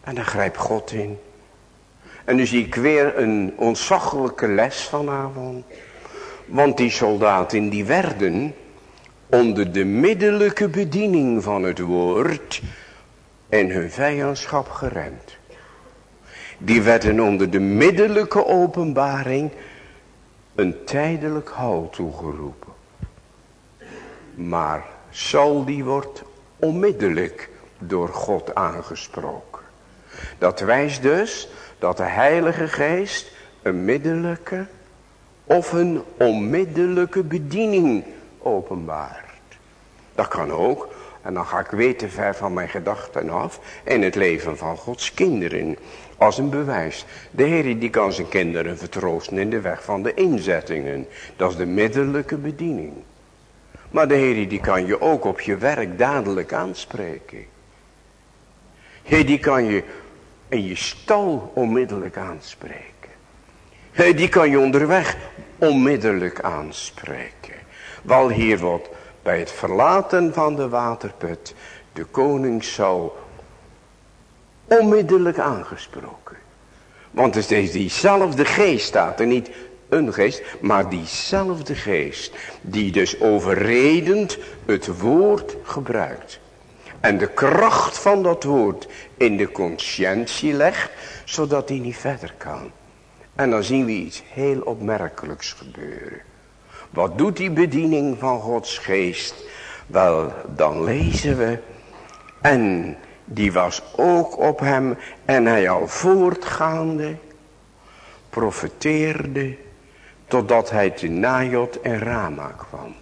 en dan grijpt God in. En nu zie ik weer een ontzaglijke les vanavond. Want die soldaten die werden onder de middelijke bediening van het woord in hun vijandschap geremd. Die werden onder de middelijke openbaring een tijdelijk hou toegeroepen. Maar Saul die wordt onmiddellijk door God aangesproken. Dat wijst dus dat de Heilige Geest een middelijke of een onmiddellijke bediening openbaart. Dat kan ook, en dan ga ik weer te ver van mijn gedachten af, in het leven van Gods kinderen. Als een bewijs. De Heer die kan zijn kinderen vertroosten in de weg van de inzettingen. Dat is de middelijke bediening. Maar de Heer die kan je ook op je werk dadelijk aanspreken. Heer die kan je in je stal onmiddellijk aanspreken. Heer die kan je onderweg onmiddellijk aanspreken. Wel hier wordt bij het verlaten van de waterput de koning zou onmiddellijk aangesproken. Want het is diezelfde geest staat er niet een geest, maar diezelfde geest die dus overredend het woord gebruikt. En de kracht van dat woord in de conscientie legt, zodat hij niet verder kan. En dan zien we iets heel opmerkelijks gebeuren. Wat doet die bediening van Gods geest? Wel, dan lezen we. En die was ook op hem. En hij al voortgaande profeteerde. Totdat hij te Najot en Rama kwam.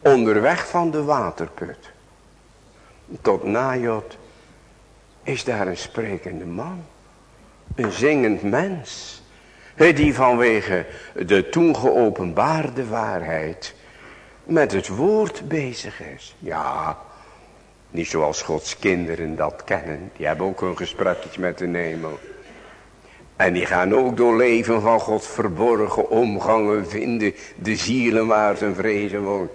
Onderweg van de waterput. Tot Najot is daar een sprekende man. Een zingend mens die vanwege de toen geopenbaarde waarheid met het woord bezig is. Ja, niet zoals Gods kinderen dat kennen. Die hebben ook een gesprekje met de hemel. En die gaan ook door leven van God verborgen omgangen vinden. De zielen waar zijn vrezen woont.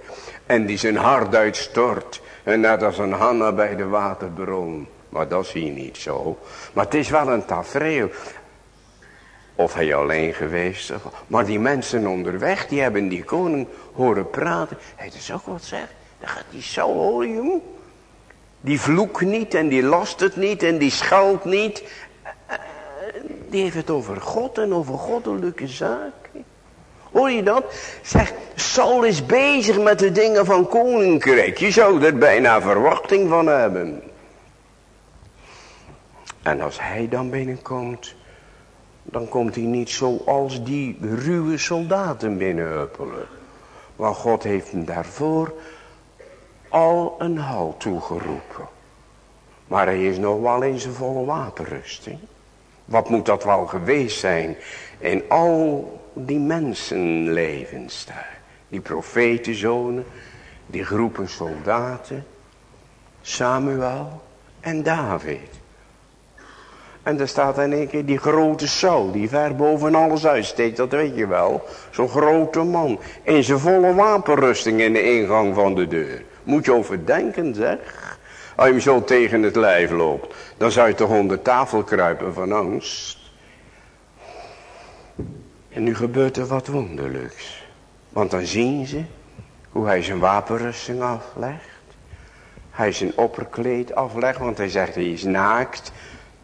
En die zijn hart uitstort. En net als een Hanna bij de waterbron. Maar dat zie je niet zo. Maar het is wel een tafereel. Of hij alleen geweest. Maar die mensen onderweg, die hebben die koning horen praten. Hij is ook wat zeg. Dan gaat die zo hoor jong. Die vloekt niet en die last het niet en die schuilt niet. Die heeft het over God en over goddelijke zaken. Hoor je dat? Zeg, Saul is bezig met de dingen van koninkrijk. Je zou er bijna verwachting van hebben. En als hij dan binnenkomt, dan komt hij niet zoals die ruwe soldaten binnenhuppelen. Want God heeft hem daarvoor al een hal toegeroepen. Maar hij is nog wel in zijn volle wapenrusting. Wat moet dat wel geweest zijn in al die mensenlevens daar. Die profetenzonen, die groepen soldaten, Samuel en David. En er staat in één keer die grote Saul, die ver boven alles uitsteekt, dat weet je wel. Zo'n grote man, in zijn volle wapenrusting in de ingang van de deur. Moet je overdenken zeg. Als je hem zo tegen het lijf loopt, dan zou je toch onder tafel kruipen van angst. En nu gebeurt er wat wonderlijks. Want dan zien ze hoe hij zijn wapenrusting aflegt. Hij zijn opperkleed aflegt, want hij zegt hij is naakt.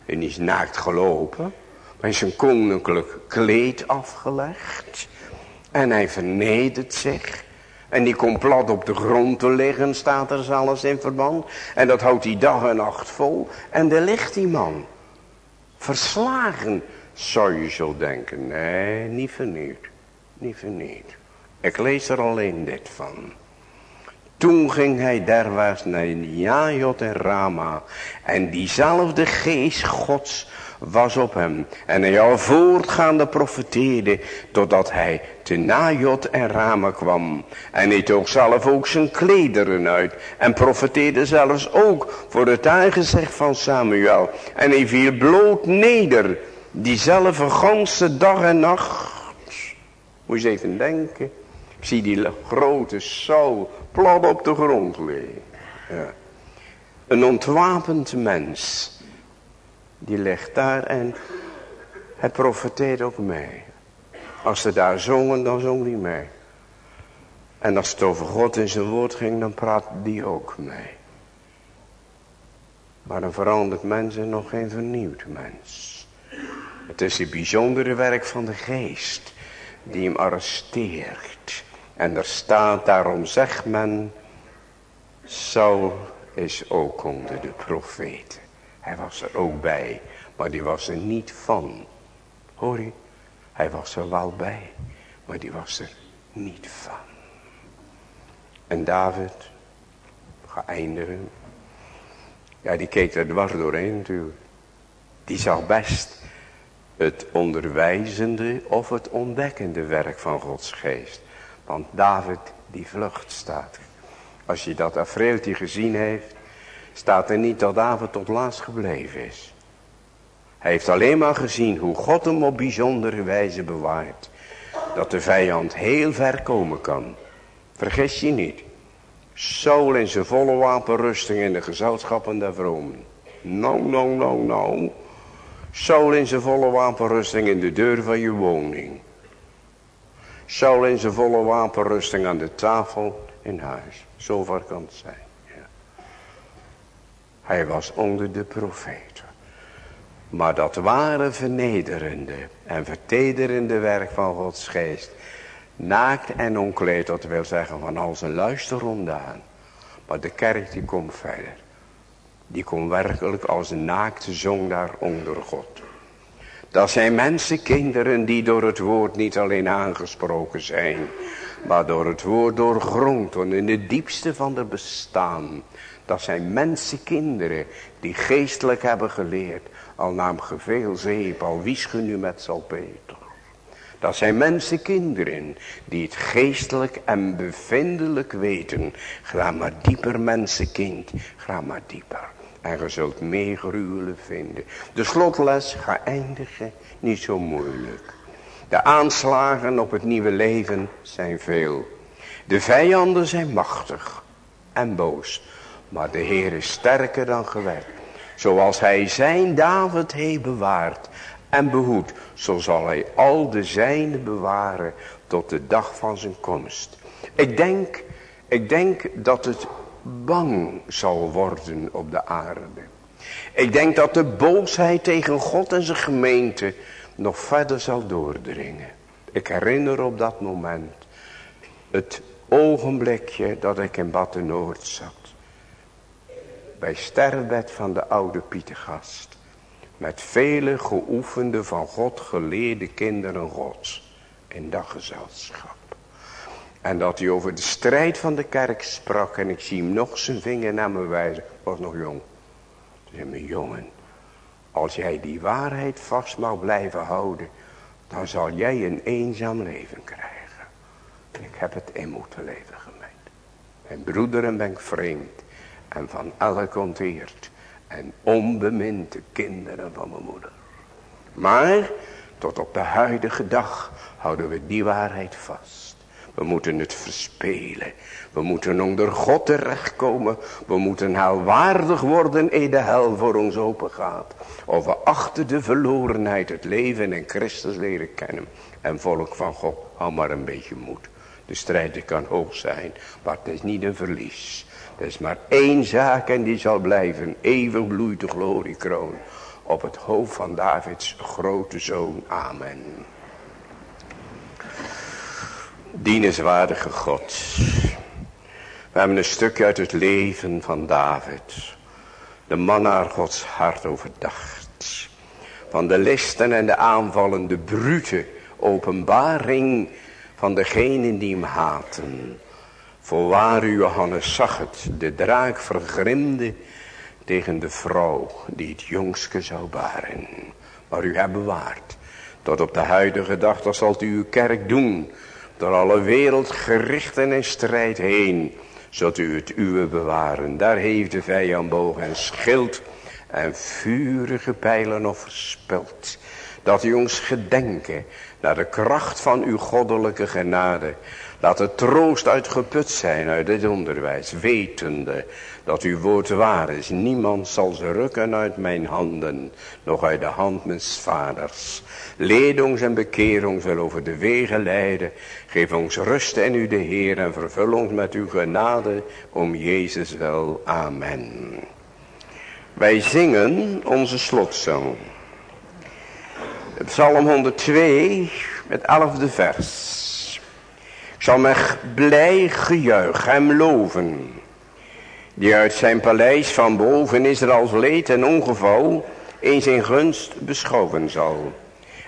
En is naakt gelopen. Maar is zijn koninklijk kleed afgelegd. En hij vernedert zich. En die komt plat op de grond te liggen, staat er zelfs in verband. En dat houdt hij dag en nacht vol. En daar ligt die man. Verslagen, zou je zo denken. Nee, niet vernieuwd. Niet vernieuwd. Ik lees er alleen dit van. Toen ging hij derwaarts naar Jajot en Rama. En diezelfde geest gods was op hem. En hij al voortgaande profeteerde totdat hij te Najot en Rama kwam. En hij toog zelf ook zijn klederen uit. En profeteerde zelfs ook voor het aangezicht van Samuel. En hij viel bloot neder. Diezelfde ganse dag en nacht. Moet je eens even denken. Zie die grote Saul plat op de grond liggen. Ja. Een ontwapend mens. Die ligt daar en het profeteert ook mee. Als ze daar zongen, dan zong die mee. En als het over God in zijn woord ging, dan praat die ook mee. Maar een veranderd mens en nog geen vernieuwd mens. Het is het bijzondere werk van de geest die hem arresteert. En er staat, daarom zegt men, Saul is ook onder de profeten. Hij was er ook bij, maar die was er niet van. Hoor je? Hij was er wel bij, maar die was er niet van. En David, ga. Ja, die keek er dwars doorheen natuurlijk. Die zag best het onderwijzende of het ontdekkende werk van Gods geest. Want David die vlucht staat. Als je dat afreeltje gezien heeft, staat er niet dat David tot laatst gebleven is. Hij heeft alleen maar gezien hoe God hem op bijzondere wijze bewaart. Dat de vijand heel ver komen kan. Vergis je niet. Saul in zijn volle wapenrusting in de gezelschappen der vromen. Nou, nou, nou, nou. Saul in zijn volle wapenrusting in de deur van je woning. Saul in zijn volle wapenrusting aan de tafel in huis. Zo ver kan het zijn. Hij was onder de profeten. Maar dat ware vernederende en vertederende werk van Gods geest. Naakt en onkleed, dat wil zeggen van al zijn luister rondaan. Maar de kerk die komt verder. Die komt werkelijk als een naakte zong daar onder God. Dat zijn mensenkinderen die door het woord niet alleen aangesproken zijn. Maar door het woord doorgrond en in het diepste van het bestaan. Dat zijn mensenkinderen die geestelijk hebben geleerd. Al naam geveel zeep, al wies nu met salpeter. Dat zijn mensenkinderen die het geestelijk en bevindelijk weten. Ga maar dieper mensenkind, ga maar dieper. En zult meer gruwelen vinden. De slotles gaat eindigen, niet zo moeilijk. De aanslagen op het nieuwe leven zijn veel. De vijanden zijn machtig en boos. Maar de Heer is sterker dan geweld. Zoals hij zijn David heeft bewaard en behoed. Zo zal hij al de zijne bewaren tot de dag van zijn komst. Ik denk, ik denk dat het bang zal worden op de aarde. Ik denk dat de boosheid tegen God en zijn gemeente nog verder zal doordringen. Ik herinner op dat moment het ogenblikje dat ik in Noord zat. Bij sterrenbed van de oude Pietergast. Met vele geoefende van God geleerde kinderen gods. In dat gezelschap. En dat hij over de strijd van de kerk sprak. En ik zie hem nog zijn vinger naar me wijzen. Was nog jong. Zei mijn jongen. Als jij die waarheid vast mag blijven houden. Dan zal jij een eenzaam leven krijgen. Ik heb het in moeten leven gemeend. Mijn broederen ben ik vreemd. En van elk onteerd. En onbemind de kinderen van mijn moeder. Maar tot op de huidige dag houden we die waarheid vast. We moeten het verspelen. We moeten onder God terechtkomen. We moeten haalwaardig worden eer de hel voor ons open gaat. Of we achter de verlorenheid het leven in Christus leren kennen. En volk van God, hou maar een beetje moed. De strijd kan hoog zijn, maar het is niet een verlies. Er is maar één zaak en die zal blijven. Eeuwig bloeit de gloriekroon op het hoofd van Davids grote zoon. Amen. Dienenswaardige God. We hebben een stukje uit het leven van David. De man naar Gods hart overdacht. Van de listen en de aanvallen, de brute openbaring van degenen die hem haten. Voorwaar Johannes zag het, de draak vergrimde tegen de vrouw die het jongske zou baren. Maar u hebt bewaard. Tot op de huidige dag, dat zal u uw kerk doen. Door alle wereld gerichten en strijd heen. Zult u het uwe bewaren. Daar heeft de vijand boog en schild en vurige pijlen of verspild. Dat u ons gedenken naar de kracht van uw goddelijke genade. Laat het troost uitgeput zijn uit dit onderwijs, wetende dat uw woord waar is. Niemand zal ze rukken uit mijn handen, nog uit de hand mes vaders. Leed en bekeer ons wel over de wegen leiden. Geef ons rust in u de Heer en vervul ons met uw genade om Jezus wel. Amen. Wij zingen onze slotzang. Psalm 102 met 11e vers. Ik zal met blij gejuich hem loven. Die uit zijn paleis van boven Israëls leed en ongeval in zijn gunst beschouwen zal.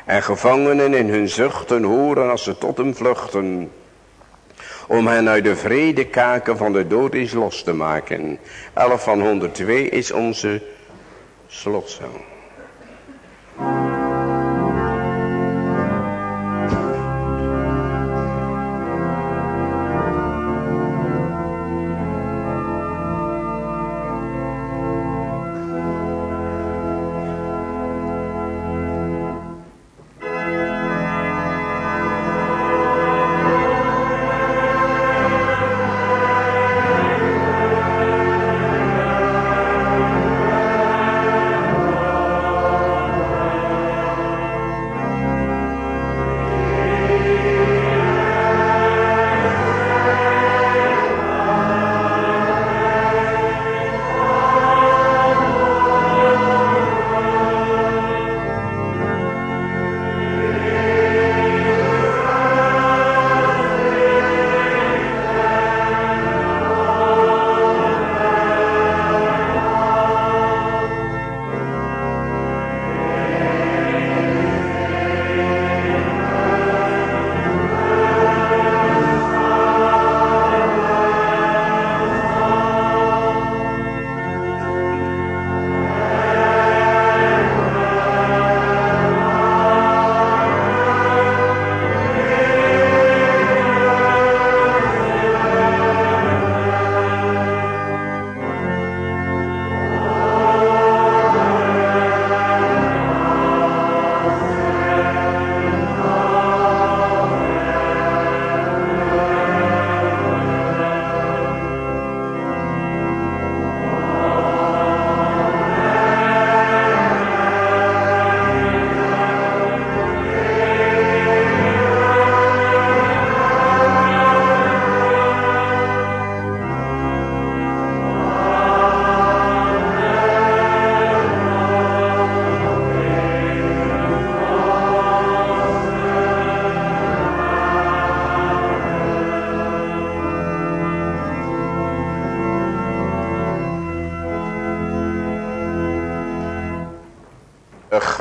En gevangenen in hun zuchten horen als ze tot hem vluchten. Om hen uit de vrede kaken van de dood is los te maken. 11 van 102 is onze slotzang.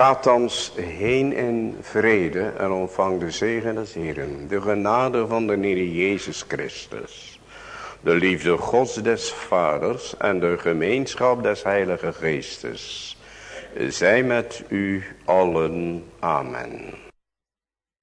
Gaat thans heen in vrede en ontvang de zegen des Heeren. De genade van de Heer Jezus Christus. De liefde Gods des Vaders en de gemeenschap des Heilige Geestes. Zij met u allen. Amen.